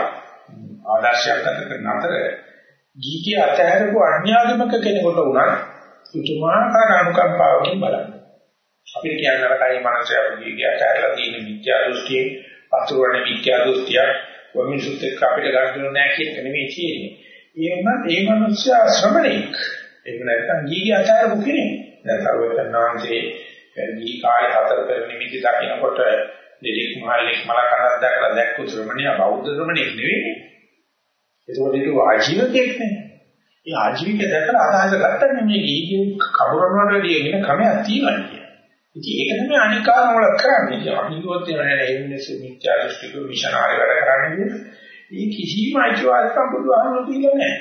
A: ආදර්ශයක් ගත කරන අතර ගීකේ අතහැරපු අන්‍යාගමක කෙනෙකුට උනත් පුදුමාකාර අනුකම්පාවකින් බලන්න. අපිට කියන්න රටයි මනසට ගීකේ අතහැරලා තියෙන මිත්‍යා දෘෂ්ටිය, පතුරවන මිත්‍යා දෘෂ්ටිය වමිසුත් එක්ක අපිට ගන්න නෑ කියන එක නෙමෙයි තියෙන්නේ. ඒ වුණත් ඒ මනුස්සයා ශ්‍රමණෙක්. ඒක නැත්තම් ගීකේ අතහැරපු කෙනෙක්. දැන් සර්වඥාන්සේ ගී කාලේ හතර පෙර නිමිති දකින්නකොට දෙලික් මහල්ලෙක් මලකනක් දැකලා දැක්කු ශ්‍රමණයා බෞද්ධ ශ්‍රමණෙක් නෙවෙයි. ඒකෝට ඒක ආජීවකයක් නේ. ඒ ආජීවක දැකලා අදහස ගත්තා මේ ගීගේ කබරනවට වැඩි වෙන ක්‍රමයක් තියෙනවා කියන්නේ. ඉතින් ඒක තමයි අනිකාම වල කරන්නේ. අනිකෝත් නෑ එන්නේ මිත්‍යා දෘෂ්ටික මිෂනාරි වැඩ කරන්නේ. ඒ කිසිම අයිතිවාසිකම් බුදුහාමුදුරු දීලා නෑ.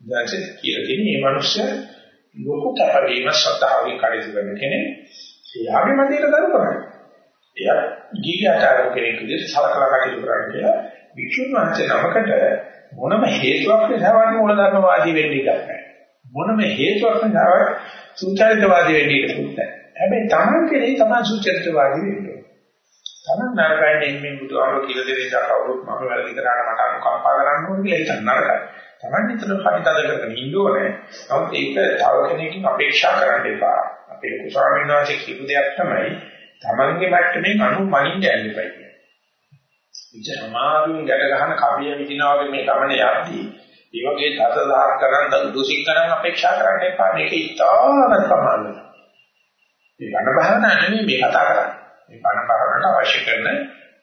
A: දැන් කියලා කියන්නේ මේ මිනිස්සු ලොකු කැපවීම සත්‍යාවෙන් කටයුතු කරන කෙනෙක්. එයාගේ මතයට කරු කරන්නේ. එයා ගීගයට අර කෙනෙක් විදිහට සලකලා කටයුතු කරන්නේ කියලා වික්ෂුන් වහන්සේ නමකට මොනම හේතුවක් නිසාවත් මූලධර්මවාදී වෙන්න ඉඩක් නැහැ. මොනම හේතුවක් නිසාවත් සුචරිතවාදී වෙන්න ඉඩක් නැහැ. හැබැයි Taman කෙරෙහි Taman සුචරිතවාදී වෙන්න ඕනේ. Taman නරකයෙන් මේ බුදුහාමුදුරුවෝ කියලා දෙන නිසා කවුරුත් මම වැරදි කරාට මට අනුකම්පා කරන්න ඕනේ කියලා හිතන්න නරකයි. Taman විතර පරිතද කරගෙන ඉන්න ඕනේ. නමුත් ඒක තව කෙනෙක්ගෙන් අපේක්ෂා කරන්න එපා. අපේ ලොකු ස්වාමීන් වහන්සේ කියපු දෙයක් තමයි Tamanගේ මට්ටමේ අනු මනින්න යන්න එපා කියන්නේ. ඉතින් සමාධියෙන් ගැට ගන්න කවිය විදිනා වගේ මේ ගමනේ යද්දී ඒ වගේ දසදහස් කරන් දුසින් කරන් අපේක්ෂා කරන්න එපා මේක ඉතාමත් ප්‍රමාණවත්. මේ බණ භාවනා නෙමෙයි මේ කතා කරන්නේ. මේ බණ භාවනාවට අවශ්‍ය කරන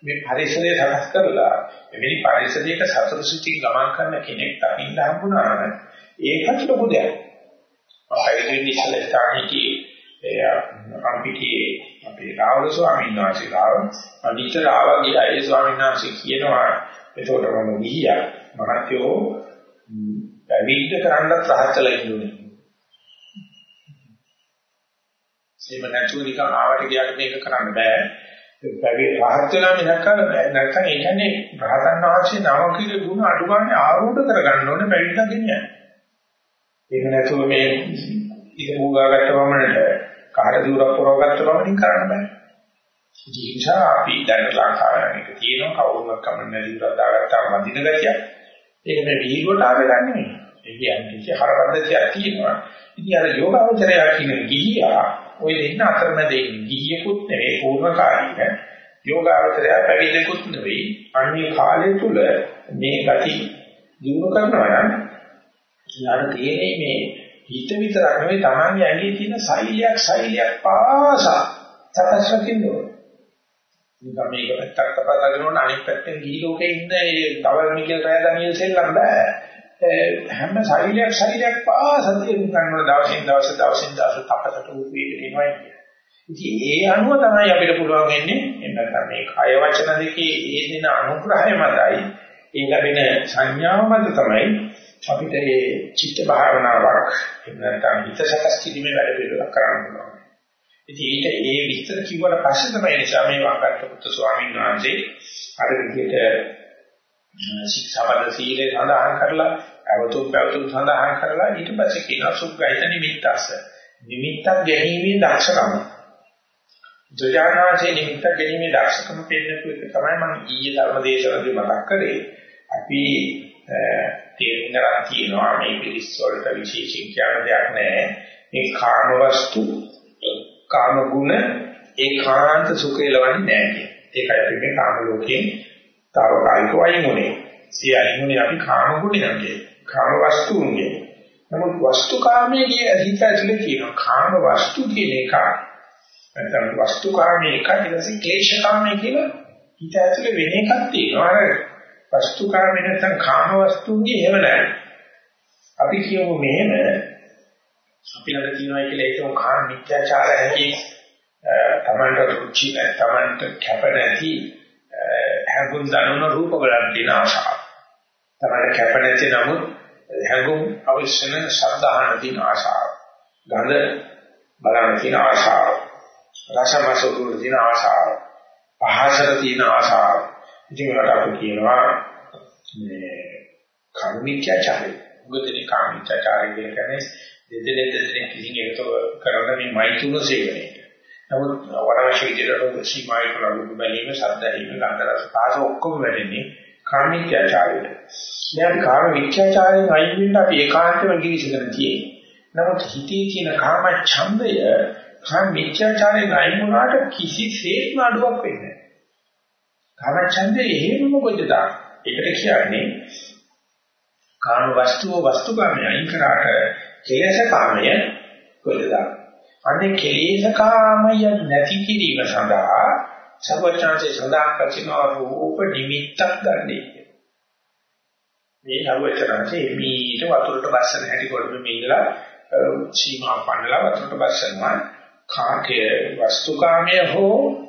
A: මේ පරිසරය සකස් කරලා මෙවැනි පරිසරයක සතර සිතින් ගමන් කරන කෙනෙක් දකින්න හම්බුනා නම් ඒකත් ලොකු දෙයක්. ආයෙත් ඉස්සෙල්ලා ස්ථානිකී ඒ අම්පිටියේ අපේ රාහුල ස්වාමීන් වහන්සේ ගාව අනිතර ආවා ගියා ඒ ස්වාමීන් වහන්සේ කියනවා එතකොට මම ගිහියා මහත්යෝ පැවිද්ද කරන්නත් රහතලා ඉන්නුනේ. එහෙම නැතුව නිකන් ආවට ගියාට මේක කරන්න බෑ. පැවිදි රහත් වෙනා මිනක නැත්නම් ඒ කියන්නේ රහතන් වහන්සේ නම කියලා ගුණ අඩු ගන්න ආරූඪ කරගන්න ඕනේ පැවිද්දක් ගෙනියන්න. ඒක නැතුව මේ ඉත මූගා ගත්ත පමණට කාට දුරක් පුරවගත්ත පමණින් කරන්න බෑ. ඒ නිසා අපි දැන් ලංකාවේ එක තියෙනවා කවුරුත් කමන්නේ දිවුරක් දාගත්තාම වදින ගතිය. ඒක මේ වීඩියෝට ආවේ ගන්නෙ. ඒ කියන්නේ කිසි හරපද්ධතියක් තියෙනවා. ඉතින් අර යෝගාවචරය කියන ගිහියා ওই දෙන්න අතරමැද ගිහියෙකුත් නෙවෙයි පූර්ණකාරීක යෝගාවචරය පැවිදෙකුත් නෙවෙයි අන්නේ කාලය තුල මේ ගති දිනු කරනවා නම් ඊළඟ තියෙන්නේ මේ හිත විතරක් නෙවෙයි Tamange ඇඟේ තියෙන සෛලයක් සෛලයක් පාසා සකස් රකින්න ඕනේ. නිකම් මේක පැත්තක් කපලා ගන්නකොට අනිත් පැත්තෙන් ගිහි ලෝකේ ඉන්න ඒ තවල් මිකල් රෑ දනියල් සෙල්ලම් බෑ. හැම සෛලයක් සෛලයක් පාසා තියෙන ගන්නවල දවසින් දවස දවසින් දවස තපතට උපේගෙන එනවා කියන්නේ. ඉතින් ඒ අනුව තමයි අපිට පුළුවන් වෙන්නේ එහෙම නැත්නම් මේ කය වචන දෙකේ ඒ දින අනුග්‍රහය මතයි ඒ ලැබෙන සංඥාව මත තමයි අපිට මේ චිත්ත භාවනාවක් එහෙම නැත්නම් හිත සකස් කිරීමේ වැඩ පිළිවෙලක් කරන්න පුළුවන්. ඉතින් ඊට ඒ විස්තර කිව්වට පස්සේ තමයි නිසා මේ වංගත්ත පුත්තු ස්වාමීන් වහන්සේ අර විදිහට ශික්ෂාපද සීලේ සඳහන් කරලා අවතුම් පැවතුම් සඳහන් කරලා ඊට පස්සේ කියනවා සුඛයිත නිමිත්තස. නිමිත්තක් ගැනීමේ දක්ෂකම. දුජානාසේ නිමිත්ත ගැනීමේ දක්ෂකම පෙන්නපු එක තමයි මම ඊයේ ධර්මදේශනදී මතක් කරේ. අපි තේරුම් ගන්න තියෙනවා මේ පිළිස් වලට විශේෂයෙන් කියන දෙයක් නැහැ. මේ කාම වස්තු කාම ගුණ ඒකාන්ත සුඛය ලවන්නේ නැහැ. ඒකයි අපි මේ කාම ලෝකයෙන් తాවකාලික වයින්ුනේ. සිය අයින්ුනේ අපි කාම ගුණයන්ගේ කාම වස්තුන්ගේ. නමුත් වස්තු කාමයේ කිය හිත ඇතුලේ තියෙනවා. කාම වස්තු කියන එක නැත්නම් වස්තු කාමයේ එක ඊට පස්සේ ක්ලේශ කාමයේ කියලා හිත ඇතුලේ වෙන එකක් තියෙනවා. වස්තු කාමේ නැත්නම් කාම වස්තුන්ගේ එහෙම නැහැ. අපි කියමු මෙහෙම අපි ළඟ තියෙනවා කියලා ඒකම කාම මිත්‍යාචාර ඇති තමන්ට රුචි නැත්නම් තමන්ට කැප නැති හැඟුම් දනන රූප වලට තියෙන ආශාව. තමන්ට කැප නැති නමුත් හැඟුම් අවශ්‍යන ශබ්ද අහන තියෙන ආශාව. ගඳ බලන තියෙන ආශාව. රසමස දුර තියෙන ආශාව. පහසට තියෙන ආශාව. ඉතින් ඒකට අපි කියනවා මේ කර්මිකචාරය. උගදෙනි කර්මිකචාරය කියන්නේ දෙදෙනෙක් දෙදෙනෙක් කිසිම එකතු කරන මේ මෛත්‍රුන සේවනය. නමුත් වරවශී විදිහට සීමායි කරන බැලීම සද්දැහිම ගන්ධ රස පාස ඔක්කොම වැඩෙන්නේ කාමීත්‍යාචාරයට. දැන් අපි කාම මිත්‍යාචාරයෙන් අයින් වෙන්න අපි ඒකාන්තව ගිවිසගෙන තියෙන්නේ. නමුත් හිතේ තියෙන කාම ඡන්දය කාම මිත්‍යාචාරයෙන් අයින් වුණාට කිසිසේත්ම අඩුවක් වෙන්නේ නැහැ. කාම ඡන්දය එහෙම මොකද දාන්නේ? ඒකට කියන්නේ කාම වස්තුව වස්තුකාමයේ අයින් කරාට කෙලෙස කාමය කොහෙද? අනේ කෙලෙස කාමය නැති කිරීම සඳහා සර්වඥාන්සේ සඳහන් කරනවා රූප නිමිත්තක් ගන්නයි. මේ සර්වඥාන්සේ මීට වතුරට බස්සන හැටි කොළඹ මේලා සීමා පන්නලා වතුරට බස්සනවා කාකේ වස්තුකාමය හෝ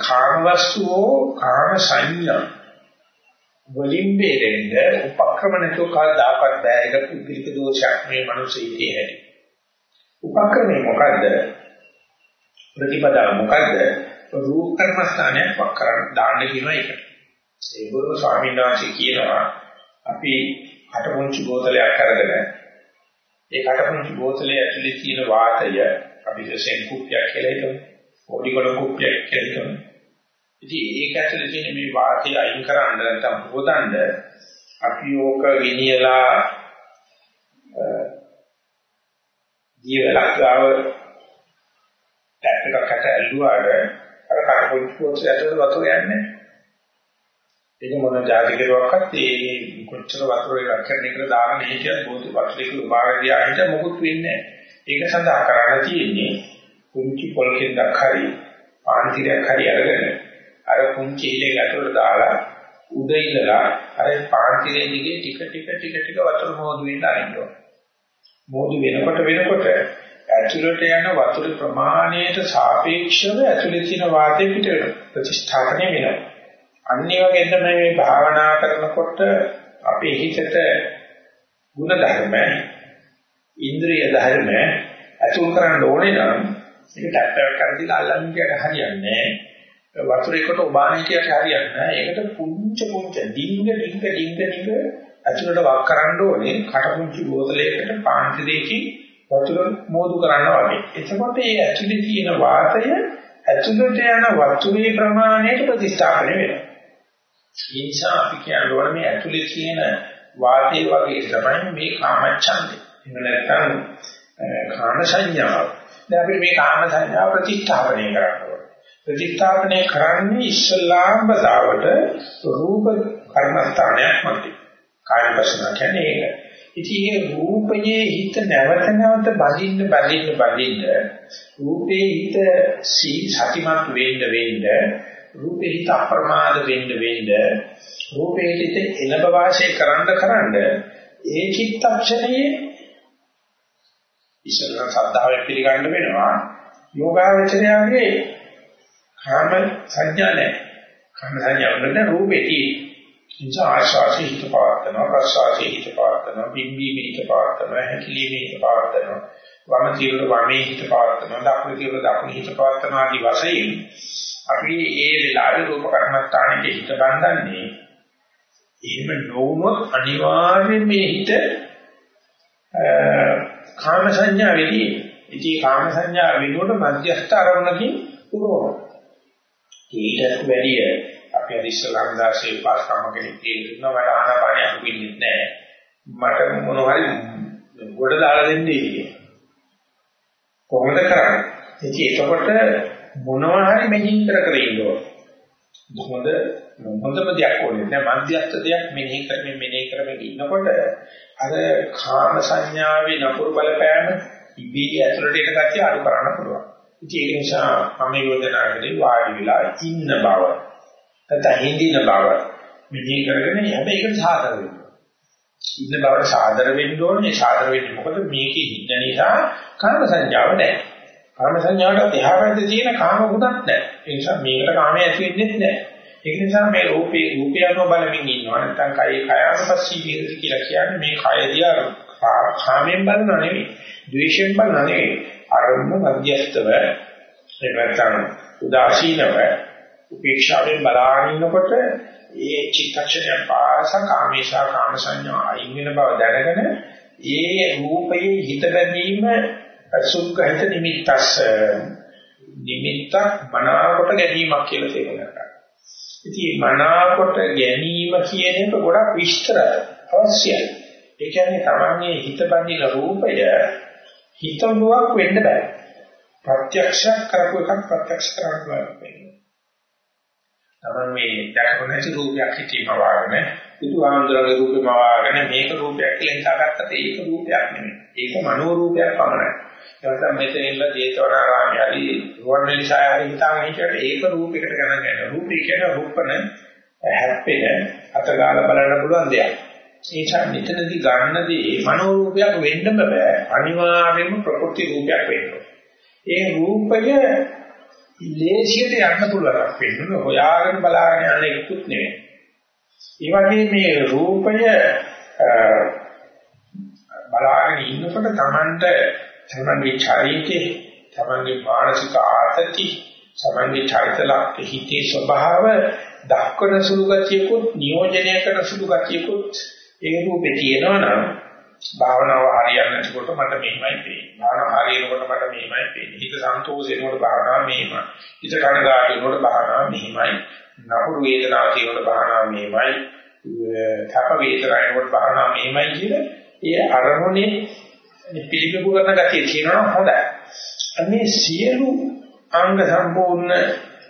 A: කාම වස්තුවෝ කාම සංඥා වලින් බේරෙන්න උපක්‍රමණකෝ කවදාකවත් බෑ ඒක පුද්ගලික දෝෂයක් මේ මිනිස්සෙයිදී හැටි. උපක්‍රමේ මොකද්ද? ප්‍රතිපදාව මොකද්ද? රූප කර්මස්ථානයක් වක් කරන්න දාන්න කියන එකට. ඒ ගුරු ස්වාමීන් වහන්සේ කියනවා අපි කටපොංචි බෝතලයක් අරගෙන ඒ කටපොංචි බෝතලයේ ඇතුලේ තියෙන වාතය අපි දැසෙන් කුප්පියක් කියලා හිතමු. පොඩි කොට කුප්පියක් කියලා හිතමු. ඉතින් ඒක ඇතුලේ තියෙන මේ වාතය අයින් කරන්න නැත්නම් හොදන්න අපි ඕක ගෙනියලා ජීවලක් ගාව ටැප් එකක් අත ඇල්ලුවාට අර කටපොඩි පොත් ඇතුලේ වතුර යන්නේ ඒක මොන ජාතිකරුවක්වත් ඒ කොච්චර වතුර එකක් කරන එකට දාගෙන හිටියත් බෝධි වතුරේක උභාගය දිහාට මොකුත් වෙන්නේ නැහැ ඒක සඳහා කරන්න තියෙන්නේ කුංචි පොල් කෙන්දක් හරි පාන්තිරයක් හරි අරගෙන අර කුංචි ඉලේ ඇතුලට දාලා උඩ ඉඳලා අර පාන්තිරේ දිගේ ටික ටික ටික ටික වතුර මෝදු වෙන්න අරින්න මෝදු වෙනකොට වෙනකොට ඇතුළට යන වතුර ප්‍රමාණයට සාපේක්ෂව ඇතුළේ තියෙන වාතය පිට වෙනවා. ප්‍රතිස්ථාපනය වෙනවා. අනිත් වගේ තමයි මේ භාවනා කරනකොට අපේ හිතට ಗುಣ ධර්ම, ඉන්ද්‍රිය ධර්ම අතුල් කරන්න ඕනේ නම් ඒක ටැප්පයක් කරලා අල්ලන්න කියට හරියන්නේ නැහැ. වතුරේකට ඔබාන කියට හරියන්නේ නැහැ. ඒකට පුංච පුංච ඩිංග ඩිංග ඩිංග ඩිංග ඇතුළට වක් කරන්න ඕනේ. කටපුංචි බෝතලයකට පාන්ති දෙකකින් වතුර මෝදු කරනවා වගේ. එතකොට මේ ඇතුලේ තියෙන වාතය ඇතුළට යන වතුරේ ප්‍රමාණයට ප්‍රතිස්ථාපනය වෙනවා. ඒ නිසා අපි කියනවා මේ ඇතුලේ තියෙන වාතය වගේ තමයි මේ කාමච්ඡන්දේ. එහෙම නැත්නම් කාම සංඥාව. දැන් අපිට මේ කාම සංඥාව ප්‍රතිස්ථාපනය කරන්න ඕනේ. ප්‍රතිස්ථාපනය කරන්නේ ඉස්ලාම් බදාවට රූප කර්මස්ථානයක් මත. කාය වශයෙන් කියන්නේ ඒක. ඉතින් මේ රූපයේ හිත නැවත නැවත බඳින්න බඳින්න බඳින්න රූපේ හිත සී සතිමත් වෙන්න වෙන්න රූපේ හිත අප්‍රමාද වෙන්න වෙන්න රූපේ හිත එළඹ වාසය කරන්න කරන්න ඒ චිත්තක්ෂණයේ ඉස්සරහ සද්ධාවෙන් පිළිගන්න වෙනවා. යෝගාවචරයගේ කාම සංඥා නැහැ. කාම සංඥා වලට රූපේ තියෙන්නේ නිසා ආශාසී හිත පවත්නවා ප්‍රසආසී හිත පවත්නවා බිම්බීමේ හිත පවත්නවා හැකිලීමේ හිත පවත්නවා වම తీරුල වමේ හිත පවත්නවා දකුණු తీරුල දකුණු හිත පවත්නවා ආදී වශයෙන් අපි ඒ වෙලාවේ රූප කර්මස්ථානෙට හිත බඳන්නේ. එහෙම නොවුනොත් අනිවාර්යයෙන් මේ හිත කාම සංඥා වෙදී ඉතින් කාම සංඥා වෙනුවට මධ්‍යස්ථ අරමුණකින් උරවනවා ඊට වැඩිය අපි අද ඉස්සලාම් දාසේ උපාසකම කෙනෙක් කියනවා මට ආනාපානිය අහුවෙන්නේ නැහැ. මට මොන හරි ගොඩ දාලා දෙන්නේ කියලා. කොහොමද කරන්නේ? ඉතින් එතකොට මොනවා හරි මෙහින් කර කර ඉන්නවා. මොකද මොකදම දෙයක් ඕනේ නැහැ මධ්‍යස්ථ දෙයක් මෙනෙහි කරමින් මෙනෙහි කරමින් ඉන්නකොට අර කාම සංඥාවේ නපුරු බලපෑම ඉබේ ඇතුළට එන ගැතිය අඩු කරන්න පුළුවන්. ඉතින් ඒ නිසා මම යෝජනා කරේ වාඩි වෙලා ඉන්න බව නැත්නම් හිඳින බව මෙහි කරගෙන හැබැයි ඒකට සාදර වෙන්න. ඉන්න බවට සාදර වෙන්න ඕනේ. සාදර වෙන්නේ මොකද මේකේ හිඳ නිසා කාම සංඥාව නැහැ. කාම සංඥාවට එහා පැත්තේ තියෙන කාම ගුණක් නැහැ. ඒ නිසා මේකට කාමයේ ඇති වෙන්නේ නැහැ. ඒක නිසා මේ රූපේ රූපය අනුව බලමින් ඉන්නවා. නැත්නම් කයේ කයානුපස්සී විහෙරති කියලා කියන්නේ මේ කය දිහා කාමයෙන් බලනවා නෙවෙයි. ද්වේෂයෙන් බලනවා නෙවෙයි. අරමුණ මධ්‍යස්තව එහෙම නැත්නම් උදාසීනව උපේක්ෂාවෙන් බලාගෙන ඉන්නකොට ඒ චිත්තක්ෂණය පාස කාමේශා කාම සංඥා අයින් වෙන බව දැනගෙන ඒ රූපයේ හිත බැඳීම සුඛහිත නිමිත්තස් නිමිත්ත මනාවකට ගැනීමක් කියලා තේරුම් ගන්නවා. ඉතින් මනාකොට ගැනීම කියන එක ගොඩක් විස්තර අවශ්‍යයි. ඒ කියන්නේ තමන්ගේ හිත බඳින රූපය හිතමුවක් වෙන්න බෑ. ප්‍රත්‍යක්ෂ කරපු එකක් ප්‍රත්‍යක්ෂ කරන්න බෑ. තමන් මේ දැකපු නැති රූපයක් හිතීම වාගෙන බුදුහාමුදුරගේ රූපෙම වාගෙන මේක රූපයක් කියලා හිතාගත්තට ඒක රූපයක් නෙමෙයි. ඒක මනෝ රූපයක් පමණයි. එතන මෙතන ඉන්න ජේතවනාරාමයේ හරි රුවන්වැලි සායහරි හිතාගෙන හිටියට ඒක රූපයකට ගණන් ගන්න. රූපේ කියන්නේ රූපන හැප්පෙන අතගාලා බලන්න පුළුවන් දෙයක්. ඒ නිසා මෙතනදී ගන්නදී මනෝ රූපයක් වෙන්නම බෑ. අනිවාර්යයෙන්ම ප්‍රකෘති රූපයක් වෙන්න ඒ රූපය ලේසියට යන්න පුළුවන් වෙන්න හොයාගෙන බලාගෙන යන එකකුත් නෙවෙයි. ඒ වගේ මේ රූපය බලාගෙන ඉන්නකොට Tamanට තමන්ගේ ශරීරයේ තමන්ගේ මානසික ආතති තමන්ගේ චෛතලක් හිතේ ස්වභාව දක්වන සුළු ගතියකුත් නියෝජනය කරන සුළු ගතියකුත් ඒ රූපේ තියෙනවනම් භාවනාව හරියන්නකොට මට මෙහෙමයි පේන්නේ. භාවනාව හරියනකොට මට මෙහෙමයි පේන්නේ. හිත සන්තෝෂ වෙනකොට භාවනාව මෙහෙමයි. හිත කනගාටු වෙනකොට භාවනාව මෙහෙමයි. නපුරු වේදනාව තියෙනකොට භාවනාව මෙහෙමයි. තප වේදනාවනකොට භාවනාව මෙහෙමයි කියන ඒ අරමුණේ පිළිපෙපු කරන ගතිය කියනවා හොඳයි. මේ සියලු අංග සම්පූර්ණ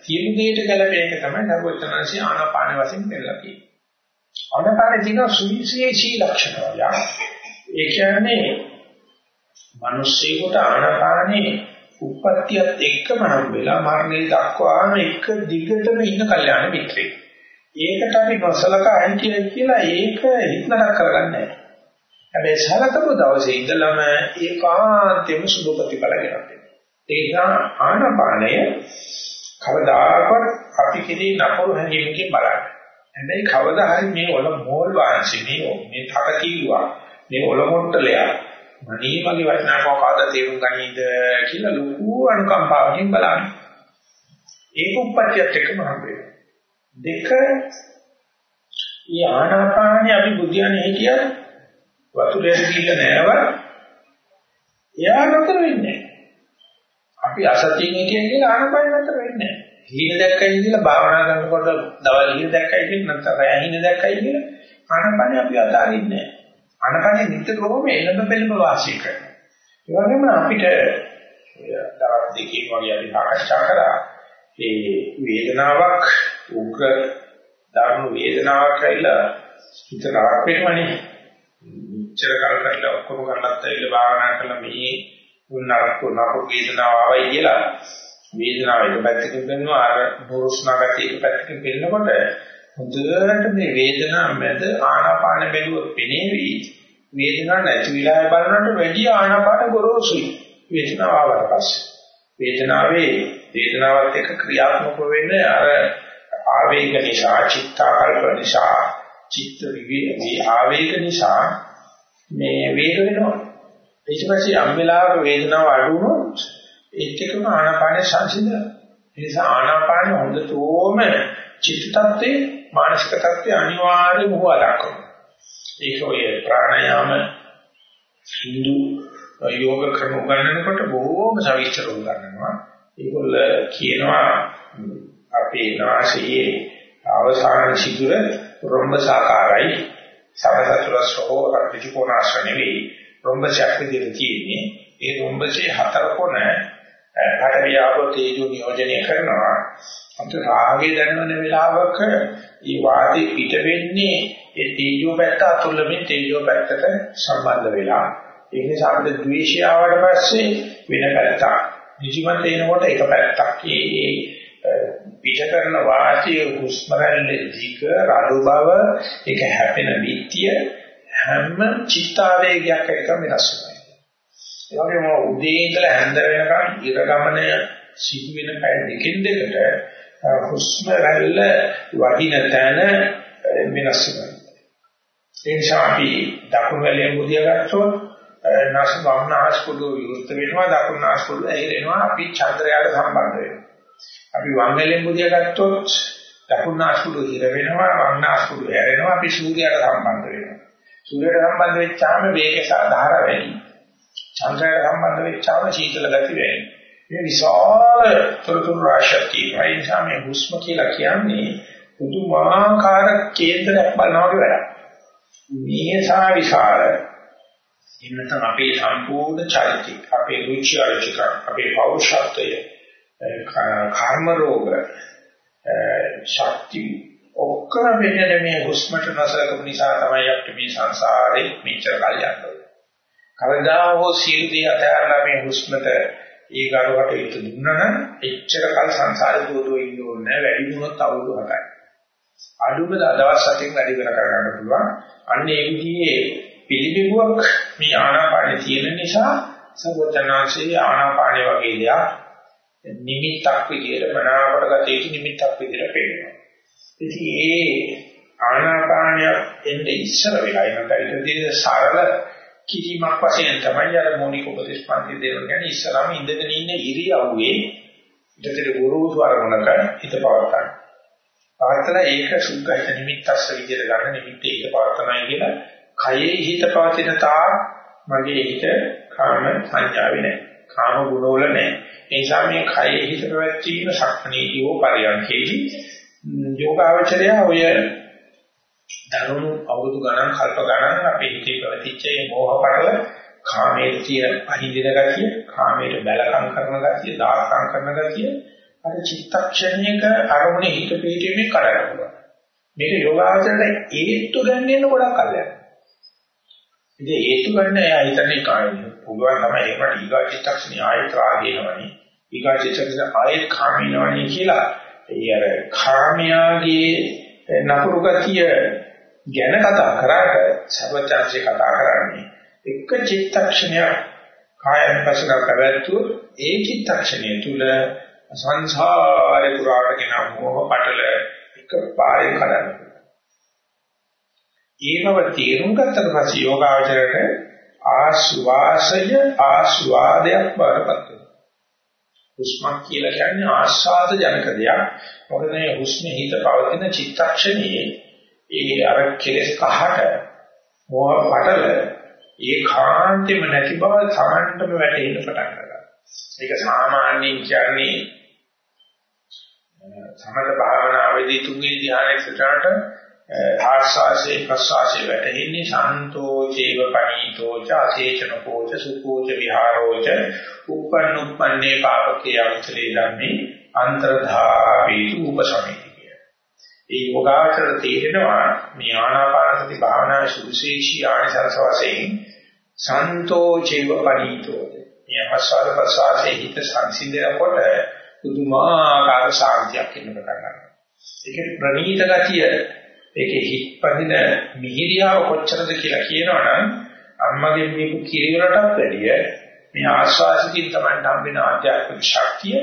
A: සියලු දෙයට ගැලපෙන එක තමයි සර්වඥාන්සේ ආනාපාන වශයෙන් දෙලා තියෙන්නේ. ආනාපානේ තියෙන සුවිශේෂී ලක්ෂණ වල ඒ කියන්නේ මිනිස්සෙකුට ආනාපානේ උප්පත්තියත් එක්කම හම්බෙලා මරණය දක්වාම එක දිගටම ඉන්න කල්යාණ මිත්‍රෙක්. ඒකට අපි නොසලකා හිටිය කියලා ඒක හිතනක් කරගන්නේ නැහැ. හැබැයි සලකපු දවසේ ඉඳලම ඒකාන්තයෙන්ම සුබ ප්‍රතිඵල ගෙනත් ඒ නිසා ආනපානය කවදාකවත් අපි කෙරේ නපුරු හැඟීමකින් බලන්න. හැබැයි කවදා හරි මේ ඔල මෝල් වාංශි මේ මේ තක කිව්වා මේ ඔල මොට්ටලයා මණී වගේ වටිනාකම කාද තේරුම් ගන්නීද කියලා ලොකු අනුකම්පාවකින් බලන්න. ඒක උප්පත්තියත් එක්කම හම්බෙන්නේ. දෙක ඊ ආනාපානිය අපි බුද්ධියනේ හිටියද වතුරේ ගිල්ල නෑව එයා නතර වෙන්නේ අපි අසතියෙන් හිටියන් කියලා ආනපන නතර වෙන්නේ හීන දැක්කයි කියලා භාවනා කරනකොට දවල් හීන දැක්කයි කියලා නැත්නම් රැ හීන දැක්කයි කියලා ආනපන අපි අතාරින්නේ ආනපන නිතරම එළඹ බෙලඹ වාසය කරනවා. ඒ වගේම අපිට දවස් දෙකකින් වගේ අපි සාකච්ඡා කරා. ඒ වේදනාවක් උග්‍ර ධර්ම වේදනාවක් ඇවිල්ලා හිත නරක වෙනවනේ මෙච්චර කල් කරලා ඔක්කොම කරලත් ඇවිල්ලා භාවනා කළා මේ උන්නරක් නපු වේදනාව ආවයි කියලා. වේදනාව එක පැත්තකින් පෙන්වනවා අර බොරුස්නා ගැටි එක පැත්තකින් පෙන්නකොට හොඳට මේ වේදනාව මැද ආනාපාන බැලුවොත් පෙනේවි. වේදනාව නැති විලාය බලනකොට වැඩි ආනාපාන ගොරෝසුයි. වේදනාව ආවට පස්සේ. වේදනාවේ වේදනාවත් එක්ක ක්‍රියාත්මක වෙන්නේ අර ආවේග නිසා චිත්තාකල්ප නිසා චිත්ත විවේ ආවේග නිසා මේ වේද වෙනවා. ඊට පස්සේ යම් වෙලාවක වේදනාව අඩු වුණොත් ඒත් එක්කම ආනාපාන සංසිඳන. ඒ නිසා ආනාපාන හොඳටම චිත්ත tattve මානසික tattve අනිවාර්යම හොවා දක්වනවා. ඒක ඔය ප්‍රාණයාම හින්දු යෝග ක්‍රම උගන්වනකොට බොහෝම සවිස්තර උගන්වනවා. ඒගොල්ල කියනවා අපේ නාසයේ අවසාන සිදුර රොම්බසාකාරයි සමසතුරස්ෝ අර්ථිකෝනාශ්‍ර නෙවෙයි රොම්බසයක් විදිහට තියෙන්නේ. ඒ රොම්බසේ හතර කොන පටවියාවෝ තේජෝ නියෝජනය කරනවා. අත රාගේ දැනෙන වෙලාවක ඒ වාදී පිට වෙන්නේ ඒ තේජෝ පැත්ත අතුල්ලමින් තේජෝ පැත්තට සම්බන්ධ වෙලා. ඒ නිසා අපිට ද්වේෂය ආවට පස්සේ වෙන පැත්තක්. නිදිමත එනකොට එක පැත්තක්. ඒ පිට කරන වාසිය හුස්ම රැල්ලේ දිග රළු බව ඒක හැපෙන විත්‍ය හැම චිත්තාවේගයක් එක වෙනස් වෙනවා. ඒ වගේම උදේ ඉඳලා හැන්ද වෙනකන් ඉර ගමන සිදු වෙන පැය දෙකෙන් දෙකට හුස්ම රැල්ල වදින තැන වෙනස් වෙනවා. ඒ නිසා අපි දකුණු වැලේ මුදිය ගත්තොත් නාස වම්නාස් පොළොව විවෘත වෙනවා දකුණු නාස් පොළොව ඇහිරෙනවා අපි චන්ද්‍රයාට සම්බන්ධ වෙනවා. අපි වංගලෙන් බුදියා ගත්තොත් දකුණාසුළු හිර වෙනවා වංගනාසුළු හැරෙනවා අපි සූර්යයට සම්බන්ධ වෙනවා. සූර්යයට සම්බන්ධ වෙච්චාම වේගය සාධාර වැඩි. චන්ද්‍රයට සම්බන්ධ වෙච්චාම සීතල ගති වැඩි. මේ විශාල තොරතුරු රාශියක් තියෙනවා. ඒ නිසා මේ හුස්ම කියලා කියන්නේ පුදුමාකාර කේන්දරයක් බලනවා වගේ වැඩක්. මේ සා විශාල. එන්නතම අපේ සම්පූර්ණ චෛත්‍ය අපේ රුචි අරුචික අපේ පෞෂත්වය කර්ම රෝග ශක්ති ඔක්කොම වෙන්නේ මේ හුස්මට නැසකම නිසා තමයි අපිට මේ සංසාරේ මෙච්චර කල් යන්නේ. කවදා හෝ සීර්දී අතහැරලා මේ හුස්මට ඒ ගරුවට ඉත දුන්නා නම් එච්චර කල් සංසාරේ දුවදුව ඉන්න ඕනේ වැඩි වුණොත් අවුරුදු 7යි. අඩුම දවස් 7කින් වැඩි කර ගන්න පුළුවන්. අන්න ඒ විදිහේ පිළිබිඹුවක් මේ ආනාපානේ තියෙන නිසා සර්වඥාන්සේ ආනාපානේ වගේ දෙයක් නිමිත්තක් විදිහට මනාවට ගත යුතු නිමිත්තක් විදිහට පෙන්නනවා. ඉතින් ඒ ආනාපානය එන්නේ ඉස්සර වෙලා එනකල් ඉතින් සරල කිරීමක් වශයෙන් තමයි අර මොනික උපදේශ පන්ති දෙන්න කියන්නේ ඉස්සරහම ඉඳගෙන ඉන්න ඉරියව්වේ ඊටතර ගුරුසු අරමුණක හිත පවත්තන. පවත්තලා ඒක සුද්ධ නිමිත්තස්ස විදිහට ගන්න නිමිත්ත ඒක පවත්තනයි කියලා කයේ හිත පවතින තා මගේ හිත කාම සංඥාවේ නැහැ. කාම ගුණවල නැහැ. ඒ නිසා මේ කයේ හිත පැවැත්වීම සක්මණේදී හෝ පරියන්කේදී යෝගාවචරය ඔය දරුණු අවුරුදු ගණන් කල්ප ගණන් අපේ හිතේ පැවතිච්ච මේ මෝහ පටල කාමයේ තියෙන අහිඳින ගතිය, කාමයට බැලකම් කරන ගතිය, දායකම් කරන ගතිය අර චිත්තක්ෂණයක අරමුණේ හිත පිටීමේ කරන්න පුළුවන්. මේක යෝගාවචරයට ඒත්තු ගන්න ගොඩක් අල්ලයක්. ඉතින් ඒත්තු ගන්න එයා හිතන්නේ කායිය. පුළුවන් තමයි ඒකට ඊගා චිත්තක්ෂණي ආයත රාගේනවනේ. ඊගා චිත්තක්ෂණ ආයත කාමිනවනේ කියලා. ඒ අර කාමයාගේ නපුරු ගතිය ගැන කතා කරාට සර්වචාන්සේ කතා කරන්නේ එක චිත්තක්ෂණයක් කායන පසක පැවැත්වුවොත් ඒ චිත්තක්ෂණය තුල සංසාරේ පුරාට ගෙන මොහ පටල එක පාරේ කඩන. ඊමව තේරුම් ගත්තට පස්සේ යෝගාවචරයට ආස්වාසය ආස්වාදයක් බවපත් වෙනවා. හුස්මක් කියලා කියන්නේ ආස්වාද ජනක දෙයක්. මොකද මේ හුස්මේ හිත පවතින චිත්තක්ෂණයේ ඒ අර කෙලස් කහට මොහ පටල ඒකාන්තෙම නැති බව තමන්ටම වැටහෙන්න පටන් ගන්නවා. ඒක සාමාන්‍යයෙන් කියන්නේ සමත භාවනාවේදී තුන්වෙනි ධ්‍යානයේ සිටාට ආස්වාසේ ප්‍රස්වාසේ වැටෙන්නේ සන්තෝචේව පණීතෝච අසේචනකෝච සුකෝච විහාරෝච uppannuppanne පාපකේ අකුසලේ ධම්මේ අන්තරධාපේතු උපසමේති කිය. ඒ යෝගාචර තේරෙනවා මේ ආනාපාන සති භාවනාවේ සුවිශේෂී ආනිසංස වශයෙන් සන්තෝචේව පණීතෝච. මේ ආස්වාද ප්‍රස්වාසයේ හිත සංසිඳනකොට පුදුමාකාර ශාන්තියක් එන්න පටන් ගන්නවා. ඒකේ ප්‍රණීත ගතිය ඒකේ හිත්පදින මිහිරියාව කොච්චරද කියලා කියනවනම් අම්මගෙන් මේක කිරිවලටත් වැඩිය මේ ආස්වාසිකින් තමයි හම්බෙන ආධ්‍යාත්මික ශක්තිය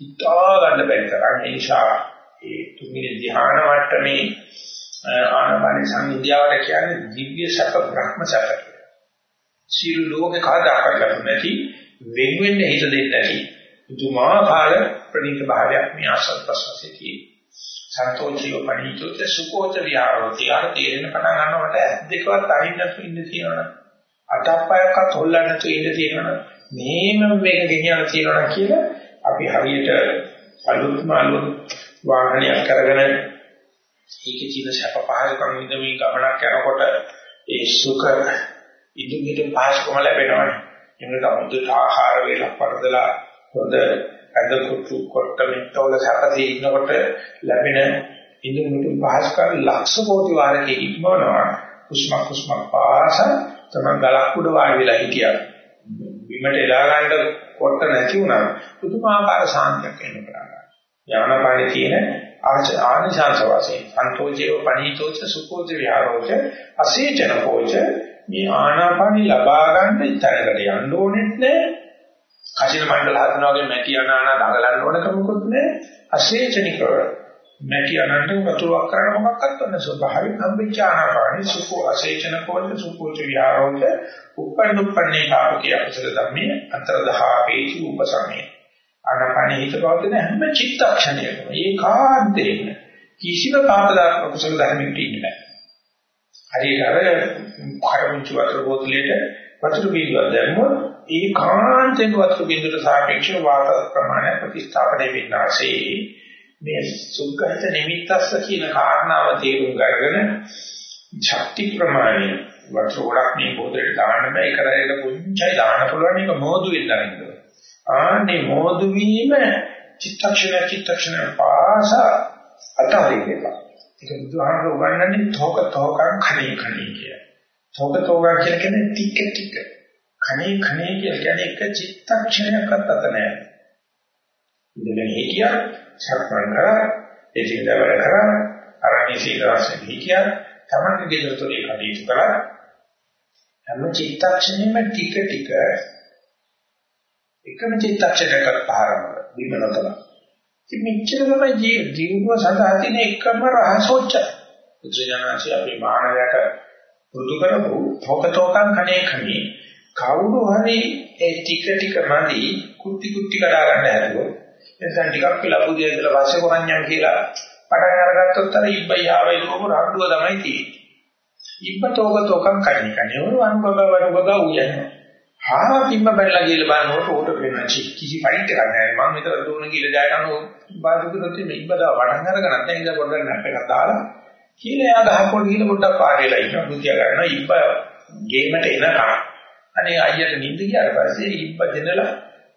A: හිතා ගන්න බැරි තරම් ඒ නිසා ඒ තුන්වෙනි ධ්‍යාන වට්ටමේ ආනපාන සංවිද්‍යාවට කියන්නේ දිව්‍ය සැප බ්‍රහ්ම සැප කියලා. සියලු ලෝකේ කාදාකරලා නැති වෙන වෙන්න හිත දෙන්නේ නැති පුදුමාකාර ප්‍රණීත භාවයක් මේ ආස්වාද ප්‍රසවාසයේ තියෙනවා. සන්තෝෂිය පණීතෝත සුකෝච විහාරෝති ආර තේරෙන පටන් ගන්නකොට ඇස් දෙකවත් අරින්න තු ඉන්න තියෙනවනේ. අතප්පයක්වත් හොල්ලන්න නැතුව ඉඳ තියෙනවා මේම මේක ගෙනියන්න තියෙනවා කියලා අපි හරියට අලුත් මාළු වාහනයක් කරගෙන ඒකේ තියෙන සැප පහසුකම් විඳ මේ ගමනක් යනකොට ඒ සුඛ ඉදිරියට පහසුකම ලැබෙනවානේ. එමුණට අමුතුට ආහාර වේලක් වර්ධලා හොඳ ඇඳ කුටු කොට මෙතවල සැපදී ඉන්නකොට ලැබෙන ඉදිරියට පහසුකම් ලක්ෂ කෝටි වාරකේ ඉක්මවනවා කුස්මක් කුස්මක් පාස තමයි ගලක් උඩ වාඩි වෙලා හිටියා. බිමට එලා ගන්න කොට නැති වුණා. පුදුමාකාර ශාන්තියක් එන්න පටන් ගන්නවා. ඥානපාණි තියෙන ආනිශාංශ වශයෙන් සන්තෝෂේව පණීතෝච සුකෝච විහාරෝච අසීචන කෝච මේ ආනාපානි ලබා ගන්න ඉතරකට යන්න ඕනෙත් නෑ. කසින මණ්ඩල හදනවා වගේ මැටි අනානා දඟලන්න ඕන කමකුත් නෑ. අසීචනිකව නැති අනන්ත වතුරක් කරන මොකක්වත් නැහැ. ස්වභාවයෙන් හම්බෙච්ච ආනාපානෙ සුඛෝ අසේචන කෝච සුඛෝච විහාරෝච උපන්න උපන්නේ පාපකේ අකුසල ධම්මේ අතරදහා වේචි උපසමේ ආනාපානෙ හිත පවතින හැම චිත්තක්ෂණයකම ඒකාන්තයෙන් කිසිම පාපදාක අකුසල ධර්මයකට ඉන්නේ නැහැ. හරියට අර කයමුච වතුර බෝතලෙට වතුර බීජයක් දැම්මොත් ඒකාන්තයෙන් වතුර බින්දුවට සාපේක්ෂව වාත ප්‍රමාණය ප්‍රතිස්ථාපනය වෙනවාසේ මේ සුඛහිත නිමිත්තස්ස කියන කාරණාව තේරුම් ගන්න ශක්ති ප්‍රමාණය වතුර ගොඩක් මේ පොතේ දාන්න බෑ කරේක පුංචයි දාන්න පුළුවන් එක මෝදු වෙන්න අරින්න. ආන්නේ මෝදු වීම චිත්තක්ෂණ චිත්තක්ෂණ පාස අතහරිනවා. ඒක බුදුහාමර උගන්වන්නේ තෝක තෝකං khණේ khණේ කිය. තෝක තෝකං කියන කෙනේ ටික ටික. khණේ khණේ කියන්නේ එක චිත්තක්ෂණයක්වත් අත නැහැ. ඉඳගෙන හිටියා, සක්මන් කරා, එදිනදා වැඩ කරා, අරණේ සීලවස්යෙන් හිටියා, තමන්ගේ ගෙදර තුනේ කටයුතු කරා. හැම චිත්තක්ෂණයෙම ටික ටික එකම චිත්තක්ෂණයකට පහරම බිම නොතලා ඉතින් මෙච්චර තමයි ජීවිතය සඳහා තියෙන එකම රහසොච්ච. බුදුජානකී අපි මානවයට පුරුදු කරපු තෝකතෝකං කණේ කණේ කවුරු හරි ඒ ටික ටික මදි කුටි කුටි කඩා ගන්න හැදුවොත් එතන ටිකක් කියලා පුදිය ඉඳලා වාසිය කරන්නම් කියලා පටන් අරගත්තොත් අර ඉබ්බයාවයි දුවම රණ්ඩුව තමයි තියෙන්නේ. ඉබ්බ තෝකතෝකං කණේ කණේ වරු අනුභව වරුබග උයන්නේ. හා පිම්ම බැලලා කියලා බලනකොට උඩ වෙන කිසි ෆයිට් එකක් නැහැ. මම මෙතන දුවන කියලා ජය ගන්න බාදුකුත් මේ ඉබ්බදා වඩන් අරගෙන නැත්නම් ඉඳ පොඩ්ඩක් නැප් එකක් දාලා කියලා එයා ගහපොඩ ගිහලා පොඩ්ඩක් පාරේලා ඉන්න බුද්ධිය ගන්නවා ඉබ්බ ගේමට එනකම්. අනේ අයියට නිින්ද ගියාට පස්සේ ඉබ්බ දෙනලා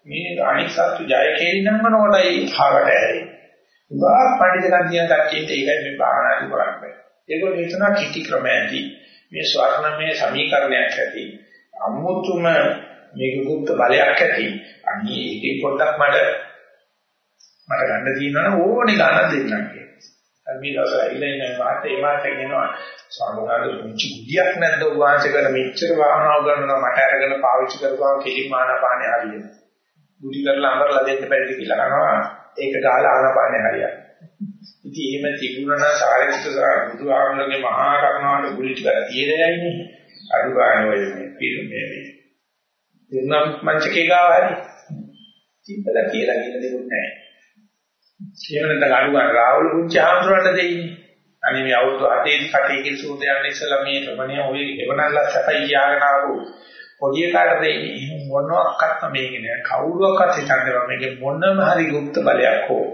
A: මේ අනික් සත්තු ජය කේරිනම් වනකොටයි හාවට ඇරෙන්නේ. උගා පඬිතුකන් කියන කච්චේට ඒකයි මේ භාවනාදි කරන්නේ. ඒගොල්ලෝ හිතනවා කිටි ක්‍රම ඇති. මේ ස්වර්ණමය සමීකරණයක් ඇති. අමුතුම මේක ගුප්ත බලයක් ඇති. අනිත් ඒකේ පොඩ්ඩක් මට මට ගන්න තියෙනවා නම් ඕනේ ගන්න දෙන්නම් කියලා. අපි දවසයි ඉන්නේ මාත් ඒ මාත් කියනවා ස්වාමීනාගේ පුංචි ගුඩියක් නැද්ද උවාංශ කරන මෙච්චර වාහනාව ගන්නවා මට අරගෙන පාවිච්චි කරපුවා කෙලින් ආනාපානේ හරියට. ගුඩි කරලා අමරලා දෙන්න බැරිද කියලා අහනවා ඒක ගාලා ආනාපානේ හරියට. ඉතින් එහෙම තිබුණා සාරිපුත්‍ර සාර බුදුහාමුදුරගේ මහා කරුණාවට ගුලි ටික තියෙදයිනේ. අඩු ගන්න ඔය මේ පිළිමේ මේ. දෙන්නම් මංචකේ ගාව හරි. තිබ්බලා කියලා කියලා දෙන්නේ නැහැ. එහෙම නැත්නම් අඩු ගන්න රාහුල පුංචි ආම්තුරන්ට දෙන්නේ. අනේ මේ අවුරුදු 8 කටේ කිල් සූද යන ඉස්සලා මේ ප්‍රමණය ඔය එවනල්ලා සැපයි කියාගෙන ආපු පොඩි කාට දෙන්නේ මොනවාක්වත් මේක නෑ කවුරුවක්වත් හිතන්නේ මේක මොනම හරි গুপ্ত බලයක් හෝ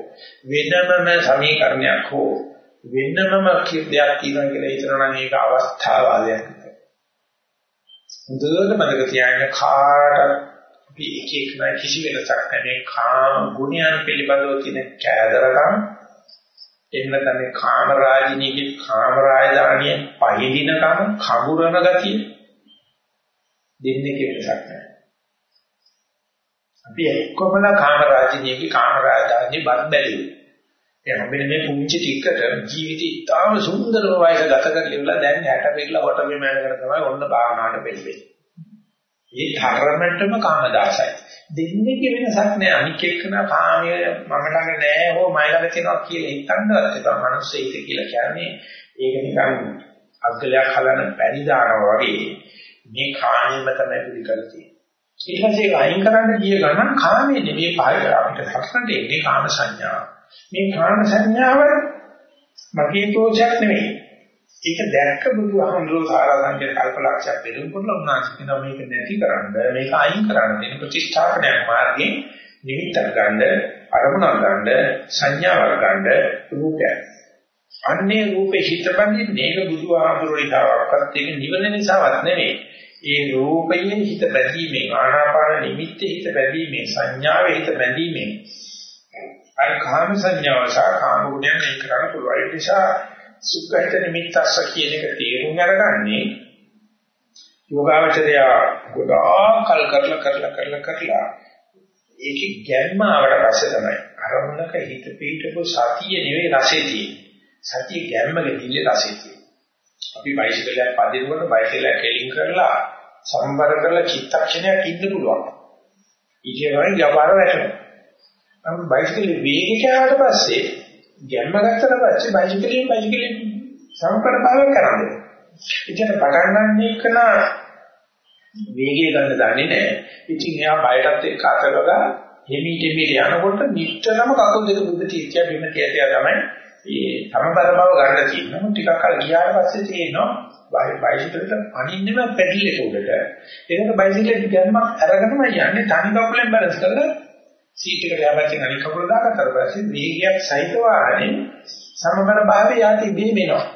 A: වෙනමම සමීකරණයක් හෝ වෙනමම දෙයක් තියෙනවා කියලා හිතනවා නම් ඒක අවස්ථාවාදයක්. හොඳට මතක තියාගන්න කාට අපි එක එක නයි කිසි වෙනසක් නැහැ. කාම ගුණයන් පිළිබඳව තියෙන කෑදරකම් එන්න තමයි කාම රාජිනීගේ කාම රාජධානිය පහදිනකම කගුරන ගතිය දෙන්නේ කෙලසක් නැහැ. අපි එක්කමල කාම රාජිනීගේ කාම රාජධානිය බත් බැලුවා. එහම මෙන්න මේ පුංචි ටිකට ජීවිතය ඉතාම සුන්දරව වයස ගත කරලා ඉවලා දැන් 60 පෙරලා හොට බිම යනකට තමයි ඔන්න භාවනාවට පෙළඹෙන්නේ. ඒ තරමටම කාමදාසයි. දෙන්නේ වෙනසක් නෑ අනික් එක්කන කාමයේ මම ළඟ නෑ හෝ මයි ළඟ තියෙනවා කියලා හිතන්නවත් එපා. මනුස්සයෙක් කියලා කියන්නේ ඒක නිකන් අග්ගලයක් හලන පැණි දානවා වගේ මේ කාමයෙන්ම තමයි පිළිකල තියෙන්නේ. ඊට පස්සේ අයින් කරන්න ගිය ගමන් කාමයේ නෙමෙයි පාය අපිට හත්කට එන්නේ කාම සංඥාව. මේ කාම සංඥාව මගේ දෝෂයක් නෙමෙයි. ඒක දැක්ක බුදුහාමුදුරුවෝ සාරාංශයෙන් කල්පලක්ෂයක් දෙනුකොට උන්වහන්සේ කියනවා මේක නැති කරන්න මේක අයින් කරන්න දෙන ප්‍රතිස්ථාපනයක් මාර්ගයෙන් නිමිත්තක් ගන්න අරමුණක් ගන්න සංඥාවක් ගන්න රූපයක්. අන්නේ රූපේ හිතපන්නේ මේක බුදුහාමුදුරුවෝ ඉතාවක්වත් ඒක නිවන නිසාවත් නෙමෙයි. ඒ රූපයේ හිත බැඳීමෙන් ආනාපාන නිමිත්තේ හිත බැඳීමෙන් සංඥාවේ හිත බැඳීමෙන් අර කාම සංඥාව සහ කාම ගුණයන් ඒක කරන්න පුළුවන්. ඒ නිසා සුඛහිත නිමිත්තස්ස කියන එක තේරුම් අරගන්නේ යෝගාවචරය ගොඩාක් කල් කරලා කරලා කරලා කරලා ඒකේ ගැම්ම ආවට පස්සේ තමයි අරමුණක හිත පිටපො සතිය නෙවෙයි රසය තියෙන්නේ. සතිය ගැම්මක දිලේ රසය තියෙන්නේ. අපි බයිසිකලයක් පදිනකොට බයිසිකලයක් කෙලින් කරලා සම්බර කරලා චිත්තක්ෂණයක් ඉන්න පුළුවන්. ඊට වගේ ව්‍යාපාර වැටෙනවා. නමුත් බයිසිකලේ වේගය කෑවට පස්සේ ගැම්ම ගත්තට පස්සේ බයිසිකලෙන් බයිසිකලෙන් සමකරපාවක් කරන්නේ. ඉතින් පටන් ගන්න එකන වේගය ගන්න දන්නේ නැහැ. ඉතින් එයා බයටත් එක්ක අතලගා හිමීට හිමීට යනකොට නිට්ටනම කකුල් දෙක බුද්ධ තීත්‍ය බිම තියතිය තමයි ඒ සමබර බව ගන්න තියෙනවා. ටිකක් කල් ගියාට පස්සේ තියෙනවා බයිසිකලෙට අනින්නම පැඩල් එක උඩට. ඒකට බයිසිකලෙට ගැම්මක් අරගෙනම යන්නේ තනි කකුලෙන් බැලන්ස් කරලා සීට් එකට යපැත්තෙන් අනිත් කකුල දාගත්තාට පස්සේ වේගයක් සහිත වාහනේ සමබර භාවය යටි බීමෙනවා.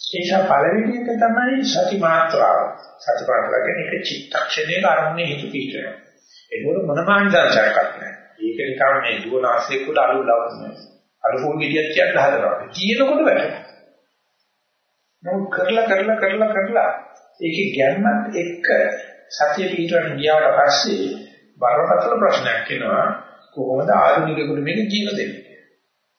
A: ඒ නිසා පළවෙනි එක තමයි සති මාත්‍රාව. සති මාත්‍රාව කියන්නේ එක චිත්තක්ෂණයක අරමුණේ හිත පිටවෙනවා. ඒකවල මොනම අන්තර්ජාලයක් නැහැ. ඒක නිකන් මේ දුවන ආසෙකට අලු ලවන්නේ. අලු ෆෝන් ගෙඩියක් කියන්න හදනවා. තියෙනකොට වැටෙනවා. නමුත් කරලා කරලා කරලා කරලා ඒකේ ගැම්මත් එක්ක සතිය පිටවට ගියාට පස්සේ බරපතල ප්‍රශ්නයක් එනවා කොහොමද ආධුනිකයෙකුට මේක කියලා දෙන්නේ?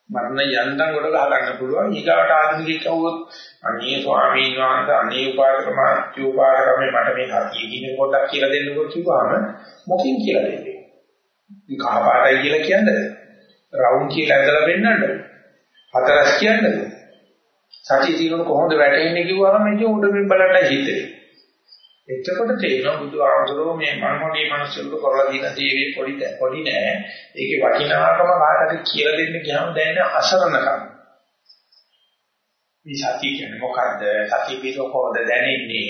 A: මරණ යන්තම් කොට ගහ ගන්න පුළුවන්. ඊගාට ආධුනිකයෙක් කවුරුත් අනේ ස්වාමීන් වහන්සේ අනේ උපාසක මාත්‍ය උපාසකමේ මට මේ හතිය කියන පොඩ්ඩක් කියලා දෙන්නකෝ කිව්වම මොකකින් කියලා දෙන්නේ? මේ කහ පාටයි කියලා කියන්නේ. රවුම් කියලා ඇදලා පෙන්නන්නද හතරස් කියන්නේ සතිය තියෙනකොට කොහොමද වැටෙන්නේ කිව්වම මේක උඩ බලන්න හිතේ. එතකොට තේරෙනවා බුදු ආමතුරෝ මේ මනෝමය මනුස්සයෙකුට කරලා දින දේවේ පොඩි පොඩි නෑ. ඒකේ වටිනාකම කාටද කියලා දෙන්න ගියාම දැනෙන අසරණකම. මේ සතිය කියන්නේ මොකද්ද? සතිය පිටෝ කොහොමද දැනෙන්නේ?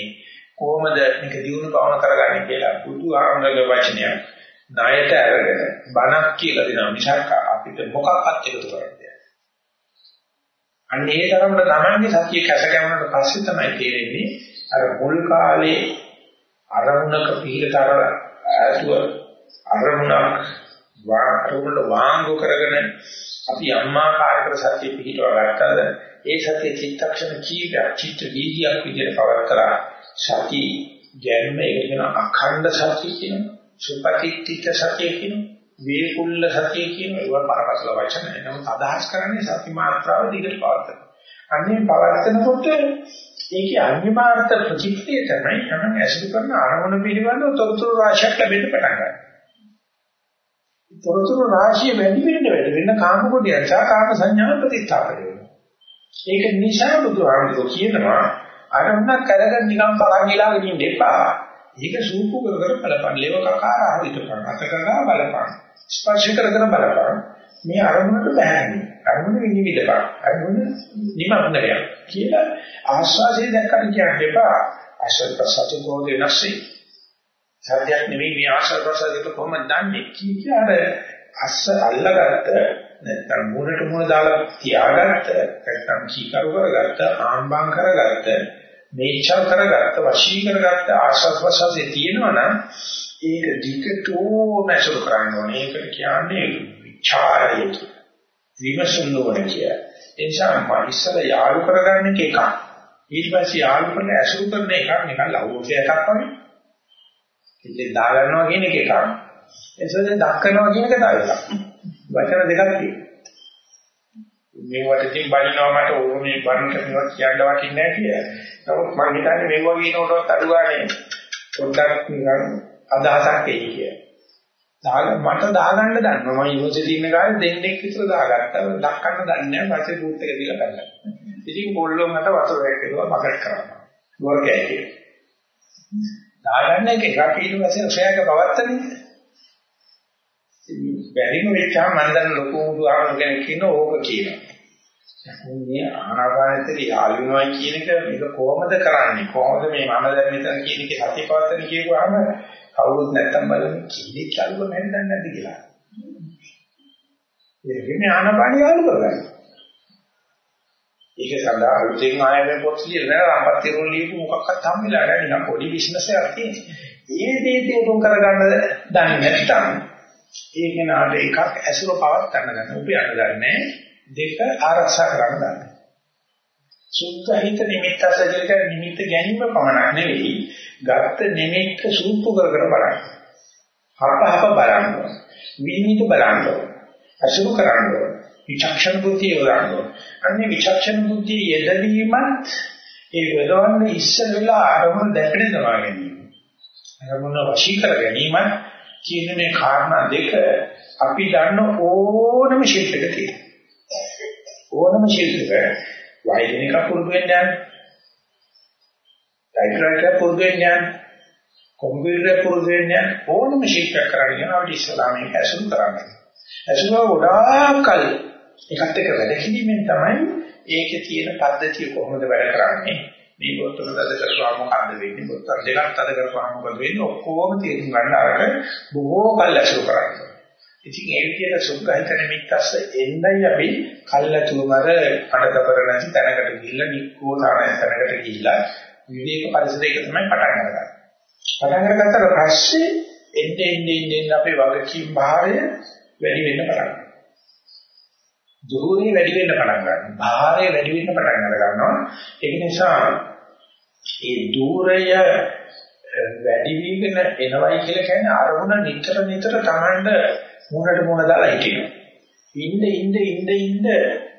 A: කොහොමද මේක දිනු පවන කරගන්නේ කියලා බුදු ආමතුරගේ වචනයක්. ණයට අරගෙන බණක් කියලා දෙනවා මිසක් අපිට මොකක්වත් එකතු කරන්නේ අන්න ඒ තරමට තමන්ගේ සතිය කැස ගැමුණට පස්සේ තමයි තේරෙන්නේ අර මුල් කාලේ අරමුණක පිළිතර ඇතුව අරමුණක් වාරුවල වාංගු කරගෙන අපි අම්මාකාරක සත්‍ය පිළිටව ගත්තද? ඒ සත්‍ය චිත්තක්ෂණ කීපයක් චිත්ත වීදියක් විදිහට පවත්ලා සති ගැම්ම ඒක කියන අඛණ්ඩ සත්‍ය කියන සුපතිත්‍ිත සත්‍ය කියන වේකුල්ල සත්‍ය කියන ඒවා පරපසල වචන. නමුත් අදහස් කරන්නේ සති මාත්‍රාව දිගට පවත්වන. අන්නේ පවත්වනකොට ඒකේ අනිවාර්ය ප්‍රතික්‍රිය තමයි තමයි ඇසුරු කරන ආරවණ පිළිබඳව තොරතුරු රාශියක් ලැබෙන්න පටන් ගන්නවා. තොරතුරු රාශිය වැඩි වෙන්න වැඩි වෙන්න කාම කොටිය සහ කාම සංඥා ප්‍රතිස්ථාපනය වෙනවා. ඒක නිසා බුදුහාමුදුරුවෝ කියනවා අරමුණක් කරගෙන නිකන් පරන් ගිලාගෙන ඉන්න එපා. ඒක සූපු කර කර බලපන් ලේව කකාර හරිතපන් අතකගා බලපන් ස්පර්ශ කර කර බලපන් මේ අරමුණට බහැන්නේ අරමුණ විනිවිදපන්. අරමුණ නිමග්නය කියලා ආස්වාදයේ දැක්කට කියන්න එපා. ආස්වාද ප්‍රසාරේ කොහොමද නැසී සත්‍යයක් නෙවෙයි මේ ආස්වාද ප්‍රසාරයට කොහොමද දන්නේ කිය අර අස්ස අල්ලගත්ත නැත්නම් මූණට මූණ දාලා තියාගත්ත නැත්නම් කීකරු කරගත්ත ආම්බම් කරගත්ත මේචල් කරගත්ත වශී කරගත්ත ආස්වාද ප්‍රසාරයේ තියෙනවනම් ඒක දිගටම ඇසුරු කරන්න ඕනේ. ඒකට කියන්නේ විචාරය කියලා. විමසුම් නොවන කිය. ඒ නිසා මම ඉස්සර යාළු කරගන්න එක එකක්. ඊට පස්සේ යාළු කරන ඇසුරු කරන එකක් නිකන් ලෞකික එකක් වගේ. ඉතින් දා ගන්නවා කියන එක එකක්. එතකොට දක්කනවා කියන එක තව එකක්. වචන දෙකක් තියෙනවා. මේවට ඉතින් බලනවා මට ඕක මේ බණට මේවා කියන්න වටින්නේ නැහැ කියලා. නමුත් මම හිතන්නේ මේ වගේ නෝටවත් අඩු ගානේ පොඩ්ඩක් නිකන් අදහසක් එයි කියලා. දාගන්න මට දාගන්න දන්නවා මම යුනිවර්සිටි ඉන්න කාලේ දෙන්නෙක් විතර දාගත්තා. දක්කන්න දන්නේ නැහැ. පස්සේ බූත් එක දීලා බැලුවා ඉතින් පොල්ලෝ මට වතුර වැක්කේවා බකට් කරනවා. ගොර කෑකේ දාගන්න එක එකක් ඊට පස්සේ ඔසයක පවත්තනේ. බැරිම වෙච්චාම මම දන්න ලොකු උදාහරණ කෙනෙක් ඉන්න ඕක කියනවා. මේ ආනාපානෙත් යාළුවයි කියන එක මේක කොහොමද කරන්නේ? කොහොමද මේ මම දැන් මෙතන කියන එක සතිපවත්තන කියුවාම කවුරුත් නැත්තම් බලන්න කීයේ චලුව නැද්ද නැද්ද කියලා. ඒකනේ ආනපානිය යාලු කරගන්න. ඒක සඳහා අලුතෙන් ආයෙත් පොත් ලියලා රාම්පත්ති රෝල් ලියපු මොකක්වත් හම්බෙලා නැහැ නිකන් පොඩි බිස්නස් එකක් තියෙනවා. ඒ දේ තේරුම් කරගන්න දන්නේ නැත්තම් ඒක නාට එකක් ඇසුර පවත් ගන්න ගන්න උපයන්න ගන්නෑ දෙක ආරක්ෂා කරන්න ගන්න. සුද්ධහිත නිමිත්ත සජිත නිමිත්ත ගැනීම පමණක් නෙවෙයි ගත්ත නිමිත්ත සූප්පු කර කර බලන්න. හපහප බලන්න. විනිවිද බලන්න. අසුරු කරන්න. විචක්ෂණ බුද්ධිය යොදන්න. අන්නේ විචක්ෂණ බුද්ධිය යෙදවීමත් ඒ වෙලවන්න ඉස්සර වෙලා අරමුණ දැකගෙන දමා ගැනීම. අරමුණ වශී කර ගැනීම කියන මේ කාරණා දෙක අපි ගන්න ඕනම ශිල්පයක තියෙනවා. ඕනම ශිල්පයක වෛද්‍යනික පුරුදු වෙන්න යන ටයිප්‍රයිටර් පුරුදු වෙන්න යන කම්පියුටර් පුරුදු වෙන්න යන ඕනම ශිල්පයක් කරගෙන අපිට ඉස්ලාමයේ ඇසුරු කරන්නේ. ඇසුරුව ගොඩාක් කල් ඒකට එක වැඩ කිරීමෙන් තමයි ඒකේ තියෙන පද්ධතිය කොහොමද වැඩ කරන්නේ? මේ පොතන තද කරපුවාම මොකද්ද වෙන්නේ? පොතන් දෙකක් තද කරපුවාම මොකද වෙන්නේ? ඔක්කොම තේරුම් ගන්න අරක බොහෝ කල් ඇසුරු කරන්නේ. ඉතින් ඒ විදිහට සුඛහිත නිමිත්තස්ස එන්නයි අපි කල්ලාතුමර අඩදබර නැති තැනකට ගිහිල්ලා නික්කෝ තාරය තැනකට ගිහිල්ලා විවේක පරිසරයක තමයි පටන් ගන්නේ. පටන් ගන්නතර පස්සේ එන්නේ එන්නේ එන්නේ අපේ වගකීම් භාරය වැඩි වෙන්න පටන් ගන්නවා. දුරේ වැඩි වෙන්න පටන් ගන්නවා. භාරය වැඩි වෙන්න පටන් ගන්නවා. ඒක නිසා ඒ দূරය වැඩි වීගෙන එනවයි කියලා කියන්නේ අරමුණ නිතර නිතර Tamanda මුණට මුණ දාලා හිටිනවා. ඉන්න ඉන්න ඉන්න ඉන්න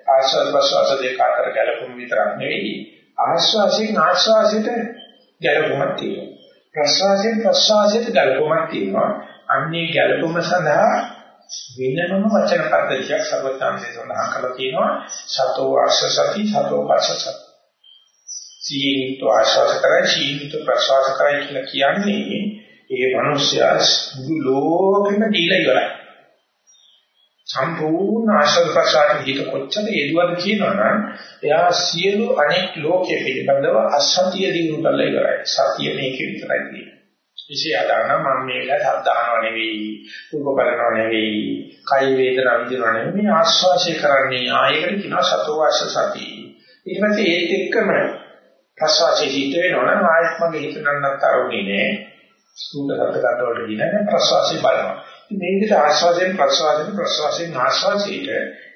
A: ආස්වාද ප්‍රසවාස දෙක අතර ගැලපුම විතරක් නෙවෙයි ආස්වාසයෙන් ආස්වාසයට ගැලපුමක් තියෙනවා. ප්‍රසවාසයෙන් ප්‍රසවාසයට ගැලපුමක් තියෙනවා. අන්නේ ගැලපුම සඳහා වෙනම වචන පද්ධතියක් සර්වඥාන්සේ සඳහන් කරලා තියෙනවා. සතෝ ආස්වාසති සතෝ පස්සසති. සීනිත ආස්වාස කරයි සීනිත ප්‍රසවාස කරයි කියලා කියන්නේ ඒ මිනිස්යා මුළු ලෝකෙම දීලා ඉවරයි. සම්පූර්ණ ආශ්‍රද ප්‍රසාරට හිත කොච්චර යෙදුවද කියනවනම් එයා සියලු අනෙක් ලෝකයේ පිළිබඳව අසතිය දිනු කරලා ඉවරයි. සතිය මේකේ විතරයි තියෙන්නේ. විශේෂ අදාන මම මේ වෙලාවට හදානව නෙවෙයි, රූප බලනව නෙවෙයි, කයි වේදනා විඳිනව නෙවෙයි මේ ආස්වාසය කරන්නේ ආයකට කියනවා සතෝ වාස සති. ඊට පස්සේ ඒත් එක්කම ප්‍රසවාසයේ හිත වෙනවනම් ආයත් මගේ හිත නන්නත් අරුණේ නෑ. සූත සත්‍ය ගන්න වලට දිනන ප්‍රසවාසය බලනවා. මේ විදිහට ආස්වාදයෙන් ප්‍රසවාදයෙන් ප්‍රසවාසයෙන් ආස්වාදයට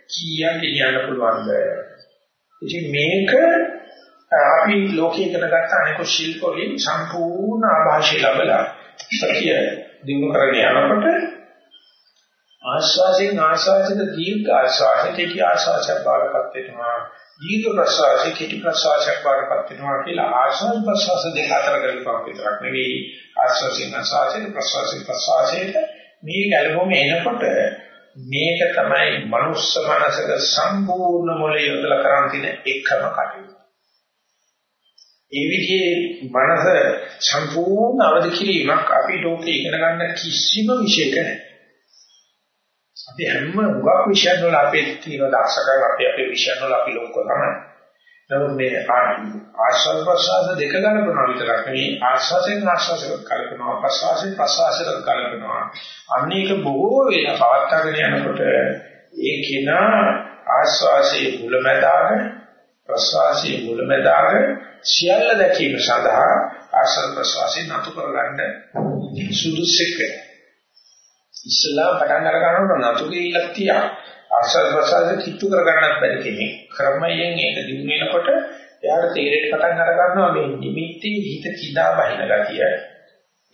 A: කීයක් කියන්න පුළුවන්ද? ඉතින් මේක අපි ලෝකේ ඉගෙන ගත්ත අනික ශිල්ප වලින් සම්පූර්ණ ආభాෂය ලැබලා සතිය දිනු කරගෙන යනකොට ආස්වාදයෙන් ආස්වාදයට දීර්ඝ ආස්වාදයට කී ආස්වාදයක් බාරපත් වෙනවා දීර්ඝ ප්‍රසවාසයේ කෙටි ප්‍රසවාසයක් බාරපත් වෙනවා කියලා ආස්වාද ප්‍රසවාස දෙක අතර ගලපක් විතරක් නෙවෙයි ආස්වාදයෙන් ආස්වාදයට ප්‍රසවාසයෙන් ප්‍රසවාසයට මේ ගැළපොම එනකොට මේක තමයි මනුස්ස මනසක සම්පූර්ණ මොළය යොදලා කරන් තියෙන එකම කටයුත්ත. ඒ විදිහේ මනස සම්පූර්ණ අවදි කිරීමක් අපි ලෝකේ ඉගෙන ගන්න කිසිම විශේෂක නැහැ. අපි හැම උගක් විෂයන් වල අපේ තියෙන දක්ෂකම් අපි අපේ විෂයන් වල අපි ලොක්ක තමයි. නමුත් මේ ආශ්වාස ප්‍රශ්වාස දෙක ගන්නකොට විතරක් නෙවෙයි ආශ්වාසයෙන් ආශ්වාසයට කල්පනවා ප්‍රශ්වාසයෙන් ප්‍රශ්වාසයට කල්පනවා. අන්නේක බොහෝ වෙලා පවත්වාගෙන යනකොට ඒ කිනා ආශ්වාසයේ මුලැමැදාග ප්‍රශ්වාසයේ මුලැමැදාග සියල්ල දැකීම සඳහා ආශ්වාස ප්‍රශ්වාසයෙන් නතු කරගන්න සුදුසුක ඉස්ලාම් පටන් අර ගන්නකොට නතු කිල්ලක් තියා ආශ්වාස ප්‍රශ්වාස කිට්ටු කරගන්නත් බැරි කෙනෙක් ක්‍රමයෙන් ඒක දිනු වෙනකොට එයාට තේරෙන්න පටන් අර ගන්නවා මේ නිමිත්තේ හිත කිදා බහින ගතිය.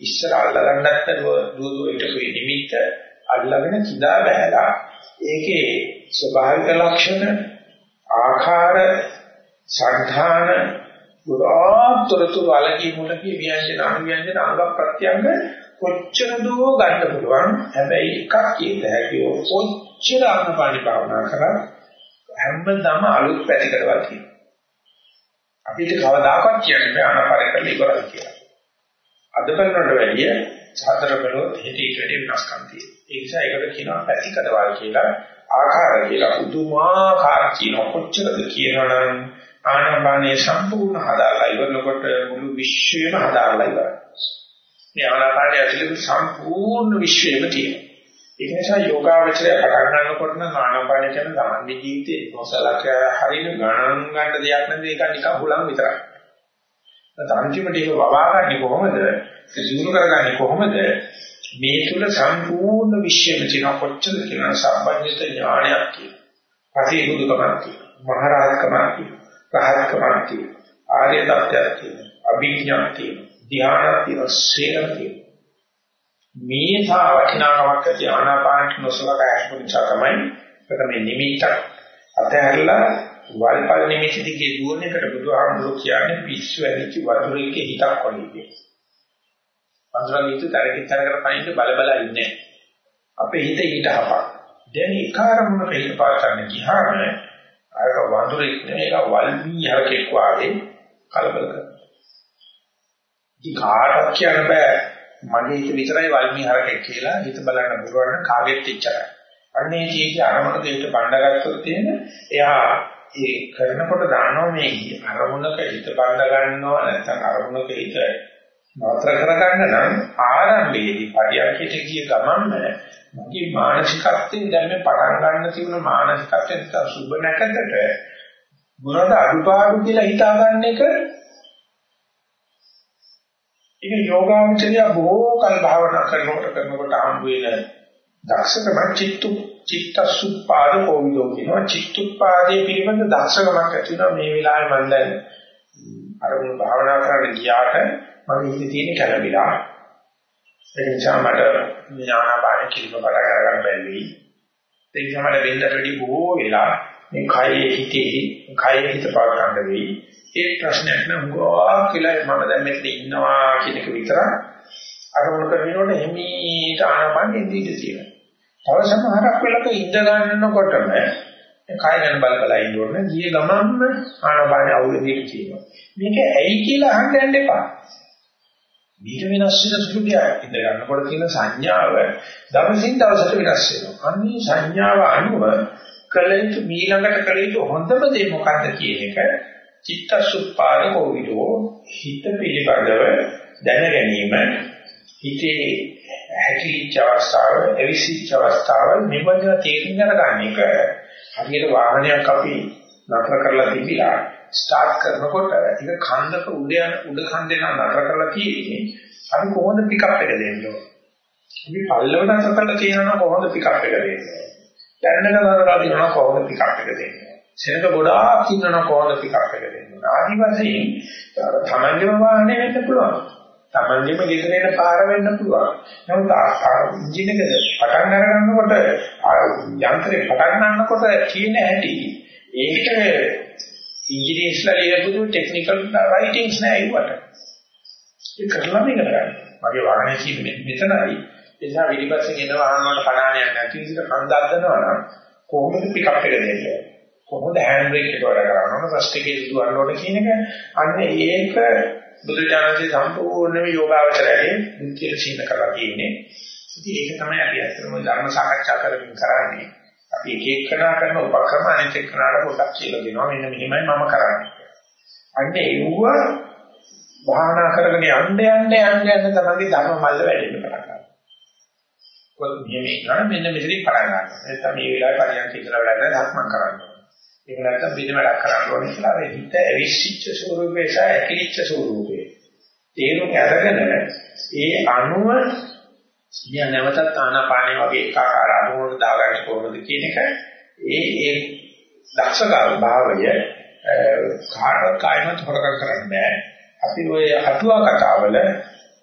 A: ඉස්සර අල්ලා ගන්නත් දුවදුව හිටපු නිමිත්ත අල්ලාගෙන කිදා බහැලා ඒකේ ස්වභාවික ලක්ෂණ ආකාර සංධාන ගොඩාක්තරතුරු අලකී මුලකී ව්‍යංජන අනුව්‍යංජන අංග ප්‍රත්‍යංග කොච්චර දෝ ගන්න පුළුවන්. හැබැයි එකක් කියත හැකියි කොච්චර ආනපානි භාවනා කරා හැමදාම අලුත් පැතිකඩවල් තියෙනවා. අපිට කවදාකවත් කියන්න බෑ ආනපාන කරලා ඉවරයි කියලා. අද බලනකොට වැඩිය සතර බලවත් හිතේ වැඩි වෙනස්කම් තියෙනවා. ඒ නිසා ඒකට කියනවා පැතිකඩවල් කියලා ආකාර කියලා. පුදුමාකාර කියන කොච්චරද කියනවනම් ආනපානයේ සම්පූර්ණ හදාලා ඉවරනකොට මුළු විශ්වයම හදාලා ඉවරයි. මේ ආනාපානය ඇතුළේ සම්පූර්ණ විශ්වයම තියෙනවා. ඒක නිසා යෝගාවචරය පටන් ගන්නකොට නම් ආනාපානය කියන සාමාන්‍ය ජීවිතේ මොසලක හරින ගණන් ගන්න දෙයක් නැද්ද ඒක නිකන් හුලං විතරයි. නැත්නම් අන්තිමට ඒක වවා ගන්නේ කොහොමද? සිදුරු කරගන්නේ කොහොමද? මේ තුල සම්පූර්ණ විශ්වයම තියෙන කොච්චර කියන සම්බන්ධිත ඥානයක් තියෙනවා. පටිබුදුකමක් තියෙනවා. මහරහත්කමක් තියෙනවා. රහත්කමක් තියෙනවා. ආර්ය තත්ත්වයක් තියෙනවා. අභිඥාවක් තියෙනවා. ධ්‍යානක් තියෙනවා සේරම තියෙනවා මේ සා වටිනාකමක් ඇති ආනාපානට නොසලකා ඇස්පු නිසා තමයි ප්‍රථමේ නිමිත්තක් අතහැරලා වල්පල් නිමිති දිගේ දුවන එකට බුදුහාමුදුරුවෝ කියන්නේ පිස්සු ඇදිච්ච වතුරේක හිතක් වගේ කියලා. වතුරේ තරකින් තරකට පයින්න බල බල ඉන්නේ. අපේ හිත ඊට හපක්. දැන් ඒකාරමුණ පිට පාතන්න ගියාම අර වතුරේ නෙමෙයි ඒක වල්මී හරකෙක් වාගේ කලබල කරනවා. ඉතින් කාටවත් කියන්න බෑ මගේ හිත විතරයි වල්මී හරකෙක් කියලා හිත බලන්න පුළුවන් කාගෙත් ඉච්චරයි. අන්නේ කීකේ අරමුණක හිත බණ්ඩගත්තොත් තියෙන එයා ඒ කරනකොට දන්නවා මේ අරමුණක හිත බණ්ඩ ගන්නවා නැත්නම් අරමුණක හිත නතර කරගන්න නම් ආරම්භයේදී පරියන්කයට ගිය ගමන්ම මගේ මානසිකත්වයෙන් දැන් මේ පටන් ගන්න තියෙන මානසිකත්වයෙන් සුබ නැකතට මොනවාද අඩුපාඩු කියලා හිතා ගන්න එක ඒක යෝගාචරය බොහෝ කල් භාවනා කරනකොට කරනකොට හම් වෙන දක්ෂකම චිත්තු චිත්තසුප්පාද කෝවිදෝ කියනවා. චිත්තුප්පාදයේ පිළිබඳ දක්ෂකමක් ඇති වෙනවා. මේ වෙලාවේ මම දැන් අරමුණු භාවනා කරන්න ගියාට මම ඉන්නේ තියෙන කලබිලා ඒ නිසා මට ඥානපාන කිලිම බල කරගන්න බැරි ඒ නිසා මට වෙන්නට වැඩි බොහෝ වෙලා මේ කයේ හිතේ කයේ හිත පාර ගන්න වෙයි ඒ ප්‍රශ්නයක් නංගවා කියලා මම දැන් මෙතන ඉන්නවා කියන එක විතර අරමුණු කරනකොට හිමීට ආනපන ඉඳී තියෙනවා. තව සමහරක් වෙලක ඉඳ ගන්නකොටම කය ගැන බල බල ඉන්න ඕනේ. ගිය ගමන්ම ආනපන අවුලදී තියෙනවා. මේක ඇයි කියලා අහන්න යන්න එපා. මේක වෙනස් වෙන සුළුදියා ඉඳ ගන්නකොට තියෙන සංඥාව දවසින් දවසට වෙනස් වෙනවා. අන්නේ සංඥාව අනුව කල යුතු මීළඟට කල යුතු හොඳම දේ මොකක්ද කියන එක චිත්තසුප්පාද කෝවිදෝ හිත පිළිබඳව දැන ගැනීම හිතේ හැකිලිච්ච අවස්ථාව එවිසිච්ච අවස්ථාව නිවන තේරුම් ගන්න එක හරියට වාහනයක් අපි නතර කරලා තිබිලා ස්ටාර්ට් කරනකොට ඒක කන්දක උඩ යන උඩ කන්දේ නම් නතර කරලා තියෙන්නේ අපි කොහොමද පිකප් එක දෙන්නේ? අපි පල්ලවට නතර කරලා තියෙනවා කොහොමද පිකප් එක දෙන්නේ? දැන්නක නතර කරලා තියෙනවා කොහොමද පිකප් එක දෙන්නේ සෙනඟ ගොඩාක් ඉන්නනවා කොහොමද පිකප් එක දෙන්නේ ආදි වශයෙන් තමන්ගේම වාහනේ වෙන්න පුළුවන් තමන්ගේම ගෙදර එන පාර වෙන්න පුළුවන් නමුත් ඉන්ජින් එක පටන් අරගන්නකොට යන්ත්‍රේ පටන් ගන්නකොට තියෙන හැටි ඒකට ඉංජිනේර්ස්ලා ලියපු ටෙක්නිකල් රයිටින්ග්ස් නෑ ඒවට. ඒ කරලා මේක කරන්නේ. මගේ වාහනේ තියෙන්නේ මෙතනයි. ඒ නිසා විදිපස්සෙන් එන වාහන වල කණානයක් නැති විදිහට කන්දක් දනවා නම් කොහොමද පිකප් එක දෙන්නේ? කොහොමද හෑන්ඩ් බ්‍රේක් එක වැඩ කරන්නේ? ෆස්ට් එකේ දුවන්න ඕනේ කියන එක අන්න ඒක බුදුචානන්සේ සම්පූර්ණම යෝගාවචරයේ මුත්‍තිල සීන කරලා තියෙන්නේ. ඉතින් ඒක තමයි අපි අත්‍තරම ධර්ම සාකච්ඡා කරමින් කරන්නේ. අපි එක එකනා කරන උපක්‍රම අනිත් එකනාට පොඩක් කියලා දෙනවා මෙන්න මෙහිමයි මම කරන්නේ. අන්න ඒව භාවනා කරගෙන යන්න යන්න යන්න යන්න තමයි ධර්ම මල්ල වැඩෙන්න පටන් ගන්නවා. කොහොමද මේ කරන්නේ මෙන්න මෙතනින් පටන් ගන්නවා. නැත්නම් මේ වෙලාවේ පරියන්ක ඉඳලා වැඩ ධර්මම් කරන්න ඕනේ. ඒක නැත්නම් බිඳ වැඩක් කරන්න ඕනේ කියලා ඒ හිත ඇවිස්සිච්ච ස්වරූපේ සහ ඇකිලිච්ච ස්වරූපේ. තේරුම් අරගෙන ඒ අනුව සිය නැවතත් ආනාපානිය වගේ එකාකාර අනුවර දාගන්න කොහොමද කියන එක ඒ ඒ දක්ෂතාව භාවය කාටවත් කායමත් හොරකම් කරන්න බෑ. අපි ඔය අටුවා කතාවල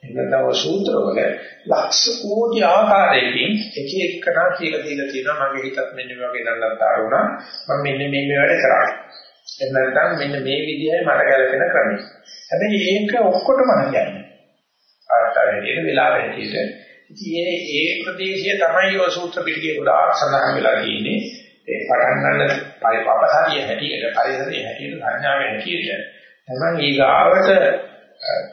A: එන්නතව සූත්‍රවල ලක්ෂ කෝටි ආකාරයකින් එක එකනා කියලා දීලා තියෙනවා මගේ හිතත් මෙන්න මේ වගේ නන්නතර වුණා මම මෙන්න මේ මේ වැඩ කරා. එහෙම නැත්නම් මෙන්න මේ විදිහයි මට ගැලපෙන ක්‍රමය. හැබැයි ඒක ඔක්කොටම හරියන්නේ. ආකාරයේ වෙලාවෙ හැටියට ඉතින් ඒ ඒ ප්‍රදේශය තමයි ඔය සූත්‍ර පිටකේ ගොඩාක් සඳහන් වෙලා තියෙන්නේ. ඒ පටන් ගන්න පරිපපසාරිය හැටියට, පරිසරයේ හැටියට, සංඥාවේ හැටියට තමයි ඊගාවට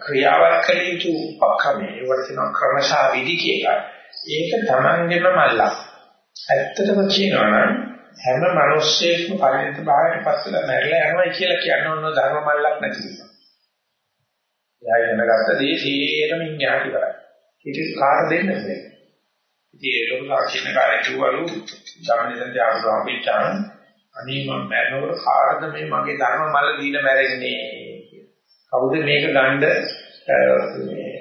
A: ක්‍රියාවක් කළ යුතු උපක්‍රමයේ ඒවට කියනවා ක්‍රමශා විදි කියලා. ඒක තමන්ගේම මල්ලක්. ඇත්තටම කියනවා නම් හැම මිනිස්සෙක්ම පරිණත භාවයට පස්සලා මැරලා යනවා කියලා කියන ඕන ධර්ම මල්ලක් නැති නිසා. එයා ඉගෙනගත්ත දේ සියරම ඉන්නේ ඉවරයි. ඉතින් කාට දෙන්නද මේක? ඉතින් ඒ ලොකු සාක්ෂින කාර්ය කිව්වලු ධම්මනිසන් ත්‍යාගෝ අපිටාන අනේ මම මැරෙනකොට කාටද මේ මගේ ධර්ම මල්ල දීලා මැරෙන්නේ කවුද මේක ගන්න මේ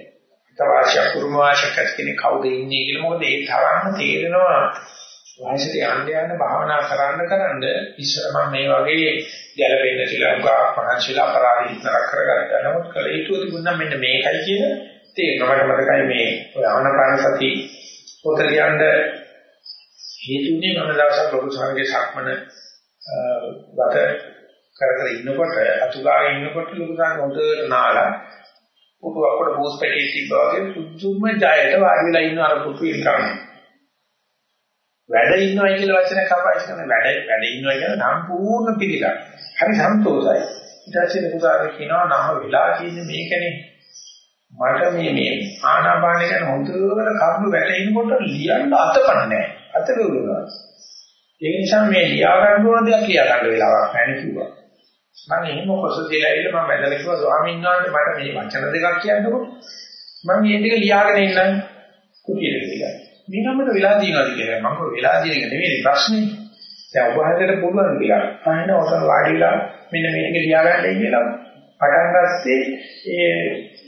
A: තවාශය කුරුමවාශක කෙනෙක් කවුද ඉන්නේ කියලා. මොකද ඒ තරම්ම තේරෙනවා වයසට යන්න යන භාවනා කරන්න කරන්න ඉස්සර මම මේ වගේ ගැළපෙන්න කියලා උගා පහන්සිලා අපරාධ ඉස්සර කරගත්තා නමුත් කල යුතු තිබුණා මෙන්න මේකයි කියන තේරෙනවා. මට මතකයි මේ ඔය ආනාපාන සති පොත ලියන්න හේතුනේ මම දවසක් ලොකු සංගේ සක්මන වත කර කර ඉන්නකොට අතුගාගෙන ඉන්නකොට ලොකු සංග හොඳට නාලා පුතු අපට බෝස් පැටි තිබ්බා වගේ සුදුම ජයයට වාඩි වෙලා ඉන්න අර පුතු ඉල්කම වැඩ ඉන්නවයි කියලා වචනයක් අපයිස් කරන වැඩ වැඩ ඉන්නවයි කියන සම්පූර්ණ පිළිගන්න. හරි සන්තෝෂයි. ඊට පස්සේ පුතාගේ කියනවා නම වෙලා කියන්නේ මේකනේ මට මේ මේ ආනාපාන ගැන හොඳට කරුණු වැටෙනකොට ලියන්න අතපණ නැහැ. අත වුණා. ඒ නිසා මේ ලියා ගන්න ඕන දේක් ලියා ගන්න වෙලාවක් නැහැ කිව්වා. මම එහෙම කොසදේලා ඉන්න මම වැදලා කිව්වා ස්වාමීන් වහන්සේ මට මේ වචන දෙකක් කියන්නකො. මම මේ ටික ලියාගෙන ඉන්නම් කුටියට ගියා. නිකම්මද වෙලා තියෙනවද කියලා මම කෝ වෙලා තියෙන එක නෙවෙයි ප්‍රශ්නේ. දැන් ඔබ හදට පුළුවන් කියලා. අහන ඔතන වාඩි වෙලා මෙන්න මේක ලියාගන්නයි කියලා පටන් ගත්තේ ඒ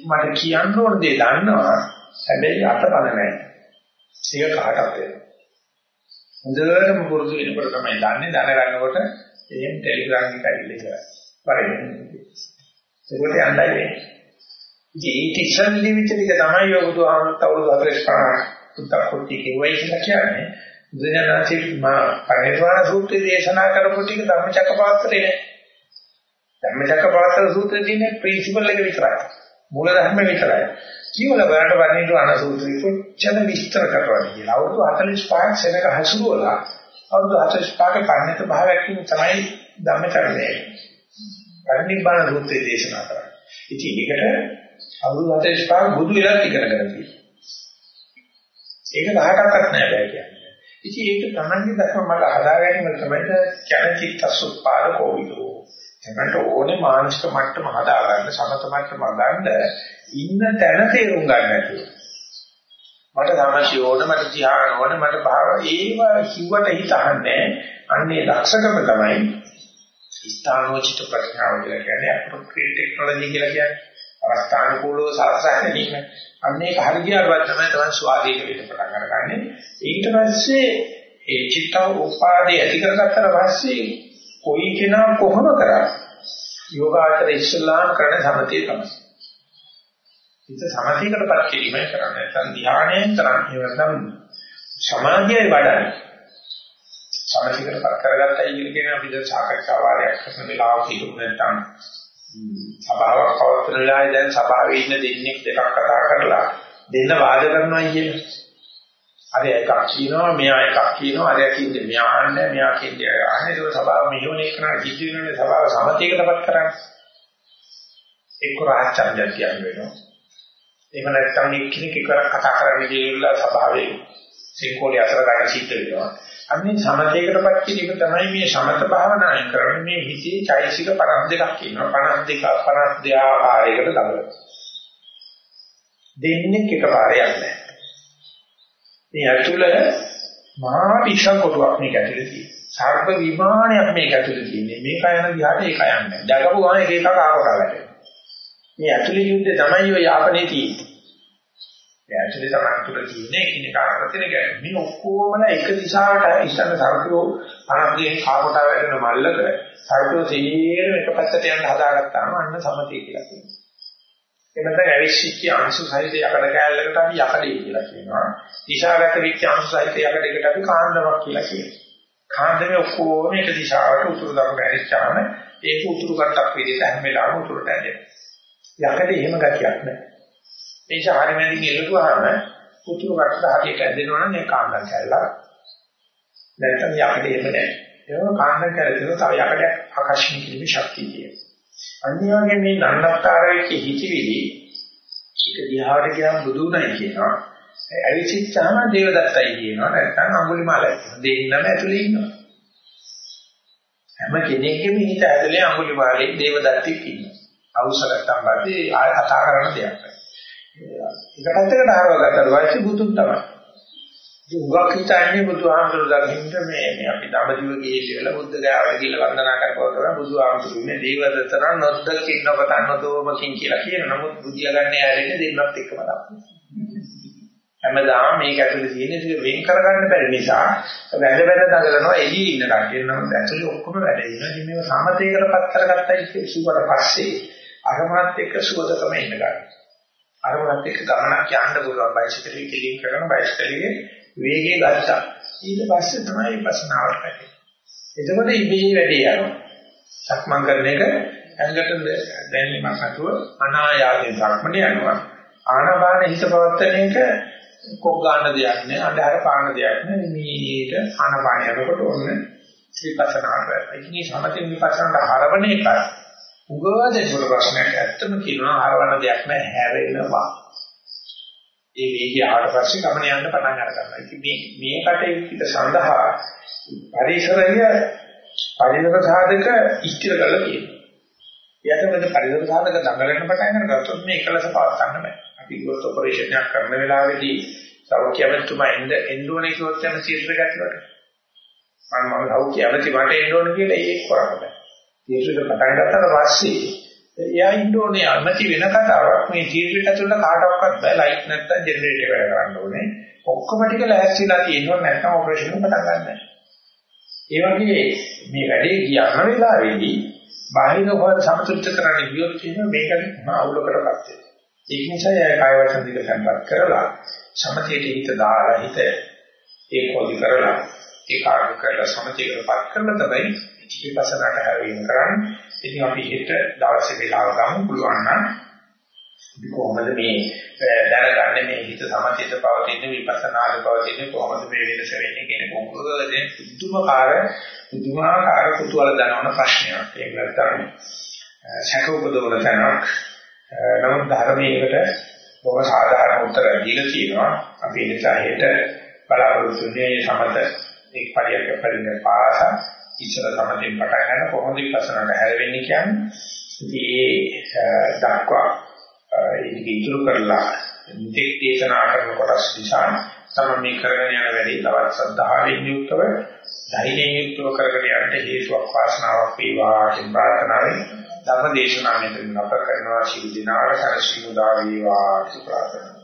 A: මට කියන්න ඕන දේ දන්නවා. හැබැයි අතපන නැහැ. ඒක කාටවත් වෙන්නේ. හොඳටම පුරුදු වෙනකොට තමයි දන්නේ දැනගන්නකොට එහෙම ටෙලිග්‍රෑම් එක ඇවිල්ලා ඉවරයි. පරිදි. ඒකට යන්නයි වෙන්නේ. ඉතින් ඒක ඉස්සෙල්ලි විතර එක තමයි ඔය බුදුහාමත් අවුරුදු 45 පුත්තක් කොටි කියවයි කියලා කියන්නේ. බුදුජානකී මා පරිනිර්වාණ සූත්‍රය දේශනා කරපු ටික ධම්මචක්කපවත්තනේ නේ. ධම්මචක්කපවත්තන සූත්‍රයේ තියෙන ප්‍රින්සිපල් එක විතරයි. මූල ධර්ම විතරයි. කියවල බලන්න පරිනිර්වාණ සූත්‍රය කොච්චර විස්තර කරනවද කියලා. අවුරුදු 45ක් සෙනග හසුරුවලා අවුරුදු 45ක පරිණත භාවයක් තමයි ධම්මචක්කය. පරිනිර්වාණ සූත්‍රය දේශනා කරන්නේ. ඉතින් ඒකට අවුරුදු 45 බුදු වෙලත් ඉගෙන ගන්න තියෙනවා. ඒක 18ක්වත් නෑ බෑ කියන්නේ. ඉතින් ඒක තමයි දැක්ම මල හදා ගැනීම තමයි කැමචිත්තසුප්පාද කෝවිදෝ. එතනට ඕනේ මානසික මට්ටම හදා ගන්න සමත මට්ටම ගන්න ඉන්න තැන තේරුම් ගන්න නැතුව. මට සමශි ඕන මට ධ්‍යාන ඕන මට භාව ඒව කිව්වට හිතන්නේ අන්නේ දක්ෂකම තමයි ස්ථානෝචිත ප්‍රඥාව කියලා කියන්නේ අප්‍රොප්‍රියේට් ටෙක්නොලොජි කියලා කියන්නේ. අවස්ථානුකූලව සලසා ගැනීම. අන්න ඒක හරි ගියාට තමයි තමයි ස්වාධීන වෙන්න පටන් අරගන්නේ. ඊට පස්සේ ඒ චිත්ත උපාදී ඇති කරගත්තට පස්සේ කොයි කෙනා කොහොම කරා යෝගාචර ඉස්ලාම් කරන සමතේ තමයි. ඉත සමතේකටපත් කිරීමයි කරන්නේ. නැත්නම් ධ්‍යානයෙන් කරන්නේ නැත්නම් සමාධියයි වඩන්නේ. සමතේකටපත් කරගත්තයි කියන අපි දැන් සාකච්ඡා වාරයක් කරන වෙලාවක ඉන්න නැත්නම් සභාවක් පවත්වන වෙලාවේ දැන් සභාවේ ඉන්න දෙන්නෙක් දෙකක් කතා කරලා දෙන්න වාද කරනවා කියන්නේ. අර එකක් කියනවා මෙයා එකක් කියනවා අර කියන්නේ මෙයා අහන්නේ මෙයා කියන්නේ අහන්නේ ඒක සභාව මෙහෙවනේ කරන කිසි වෙනනේ සභාව සමතේකටපත් කරන්නේ. එක්ක රාජ්‍යයක් කියන්නේ වෙනවා. එහෙම නැත්නම් එක්කෙනෙක් එක කතා කරන්න ගිහලා සභාවේ සිංකෝලේ අතර ගන්න සිද්ධ වෙනවා. අන්නේ සමතේකටපත් කිරීම තමයි මේ සමත භාවනාවෙන් කරන්නේ. මේ හිතේ චෛසික 52ක් ඉන්නවා. 52 52 ආකාරයකට දඟලන දෙන්නේ එකපාරයක් නෑ. මේ ඇතුළ මහා විශ්ව කොටුවක් මේක ඇතුළේ තියෙනවා සර්ප විමානයක් මේක ඇතුළේ තියෙන්නේ. මේක යන දිහාට ඒක යන්නේ දැකපු ගමන් එක එකක් ආපහු වැටෙනවා මේ ඇතුළේ යුද්ධය තමයි ඔය යාපනයේ තියෙන්නේ ඒ ඇතුලේ තමයි තුල තියෙන්නේ එකිනෙකා අතර තියෙන මේ ඔක්කොමලා එක දිශාවට ඉස්සන්න සර්පියෝ අනන්තයෙන් කාකොට වැටෙන මල්ලක සර්පියෝ සීරම එක පැත්තට යන්න හදාගත්තාම අන්න සමතේ කියලා කියනවා. එමෙතන ඇවිස්සිච්ච අංශු සහිත යකඩ කෑල්ලකට අපි යකඩේ කියලා කියනවා. දිශාගත වෙච්ච අංශු සහිත යකඩයකට අපි කාන්දමක් කියලා කියනවා. කාන්දමේ ඔක්කොම එක දිශාවට උතුරු දකුණට ඇරිච්චාම ඒක උතුරු කට්ටක් විදිහට හැම වෙලාවෙම උතුරට ඇදෙනවා. යකඩේ එහෙම ගතියක් නැහැ. ඒ නිසා හරියමදී ගෙලුවාම පුතුරු වටට හරියට ඇදෙනවා නම් මේ කාණ්ඩම් කැල්ලා නැත්නම් යකඩ එහෙම නැහැ. ඒක කාණ්ඩම් කැල්ලා තව යකඩයක් ආකර්ෂණය කිරීමේ ශක්තිය තියෙනවා. අනිවාර්යයෙන් මේ නන්නත්තර වෙච්ච හිතවිලි එක දිහාවට ගියාම බුදුුණයි කියනවා. ඇවිසිච්චාම දේවදත්තයි කියනවා නැත්නම් අඟුලිමාලයි කියනවා. දෙන්නම ඇතුලේ ඉන්නවා. හැම කෙනෙක්ගේම හිත ඇතුලේ අඟුලිමාලේ දේවදත්තෙක් ඉන්නවා. අවශ්‍යකම් පස්සේ ආය කතා කරන දෙයක්. එක පැත්තකට හරවගත්තට පස්සේ බුදුන් තමයි. ඉතින් උගක් හිතන්නේ බුදුහාමුදුරු දකින්න මේ මේ අපි දඹදිව ගිහිල්ලා බුද්ධ ගාවට ගිහිල්ලා වන්දනා කරපුවා තමයි බුදුහාමුදුරු මේ දේවදත්තන නොද්දකින් නොපතන් නොදෝමකින් කියලා කියන නමුත් බුදියා ගන්න ඇරෙන්නේ දෙන්නත් එක්කම තමයි. හැමදාම මේක ඇතුලේ තියෙන ඉතින් වෙන් කරගන්න බැරි නිසා වැඩ වැඩ දඟලනවා එළියේ ඉන්න කට්ටිය නම් ඇතුලේ ඔක්කොම වැඩ ඉන්නවා. ඉතින් මේක සමතේකටපත් කරගත්තයි කියුවට පස්සේ අරමුණත් එක්ක සුවදකම ඉන්න ගන්නවා. අරමුණත් එක්ක ගමනක් යන්න පුළුවන් බයිසිකලෙ කෙලින් කරන බයිසිකලෙ වේගය ගත්තා. ඊට පස්සේ තමයි විපස්සනාවට පැටලෙන්නේ. එතකොට ඉබේ වැඩි යනවා. සක්මන් කරන එක ඇඟට දැනෙන්නක් නැතුව අනායාසයෙන් සක්මන යනවා. ආනාපාන හිත පවත්තන එක කොක් ගන්න දෙයක් නෑ. අnder පාන දෙයක් නෑ. මේක ආනාපාන යනකොට ඔන්න විපස්සනාට වෙනවා. ඉතින් සමථ විපස්සනාට හරවන එක උගවදේකට ප්‍රශ්නයක් ඇත්තම කියනවා ආරවණ දෙයක් නැහැ හැරෙනවා. ඒ වේගය ආවට පස්සේ ගමන යන්න පටන් අරගන්නවා. ඉතින් මේ මේ කටයුත්ත සඳහා පරිසරය පරිසර සාධක ඉස්තිර කරලා තියෙනවා. යටමෙද පරිසර සාධක දඟලන්න පටන් අරගත්තොත් මේ එකලස පවත් ගන්න බෑ. අපි ගොස් ඔපරේෂන් එකක් කරන වෙලාවේදී සෞඛ්‍ය ඇමතුමා එන්න එන්න ඕනේ කිව්වොත් යන තීරණ ගැටලුවට. මම මම සෞඛ්‍ය ඇමති මට එන්න ඕනේ කියලා ඒක කරන්නේ. තීරණ පටන් ගත්තට පස්සේ එයා ඉන්න ඕනේ ඇමති වෙන කතාවක් මේ තීරණ ඇතුළත කාටවත් බෑ ලයිට් නැත්තම් ජෙනරේටර් වැඩ කරන්න ඕනේ. ඔක්කොම ටික ලෑස්තිලා තියෙනවා නැත්නම් ඔපරේෂන් එක පටන් ගන්න බෑ. ඒ වගේ මේ වැඩේ කියන වෙලාවේදී බාහිර හොර සමතුලිත කරන්න ගියොත් කියන මේකට මහ අවුලකටපත් වෙනවා. ඒක නිසා ඒ කාය වචන දෙක සම්පත් කරලා සමතේට හිත දාලා හිත ඒකෝදි කරලා ඒකාග්‍ර කරලා සමතේකටපත් කරලා තමයි විපස්සනාට හැරෙන්න කරන්නේ. ඉතින් අපි හෙට දවසේ වෙලාව ගමු පුළුවන් නම් කොහොමද මේ දැනගන්නේ මේ හිත සමථිත පවතින විපස්සනාද පවතින කොහොමද මේ වෙනස වෙන්නේ කියන මොකදනේ පුදුමකාර පුදුමාකාර කුතුහල දනවන ප්‍රශ්නයක්. ඒක නැත්නම් සැක උපදවන තැනක්. නමුත් ධර්මයකට බොහොම සාධාරණ උත්තර දීලා තියෙනවා. අපි නිසා හෙට බලාපොරොත්තු වෙන්නේ සමත එක් පරියක් පරිණ පාස ඉස්සර සමතෙන් පටන් ගන්න කොහොමද විපස්සනාට හැරෙන්නේ කියන්නේ. ඒ දක්වා ඒක ඉතුරු කරලා මෙතෙක් දේශනා කරන කොටස් නිසා තමයි මේ කරගෙන යන වැඩේ තවත් ශ්‍රද්ධාවෙන් යුක්තව ධෛර්යයෙන් යුක්තව කරගෙන යන්න හේතුවක් වාසනාවක් වේවා කියන ප්‍රාර්ථනාවෙන් ධර්ම දේශනාව මෙතන අප කරනවා ශිරු දිනාර සරසිනු දා වේවා කියලා ප්‍රාර්ථනා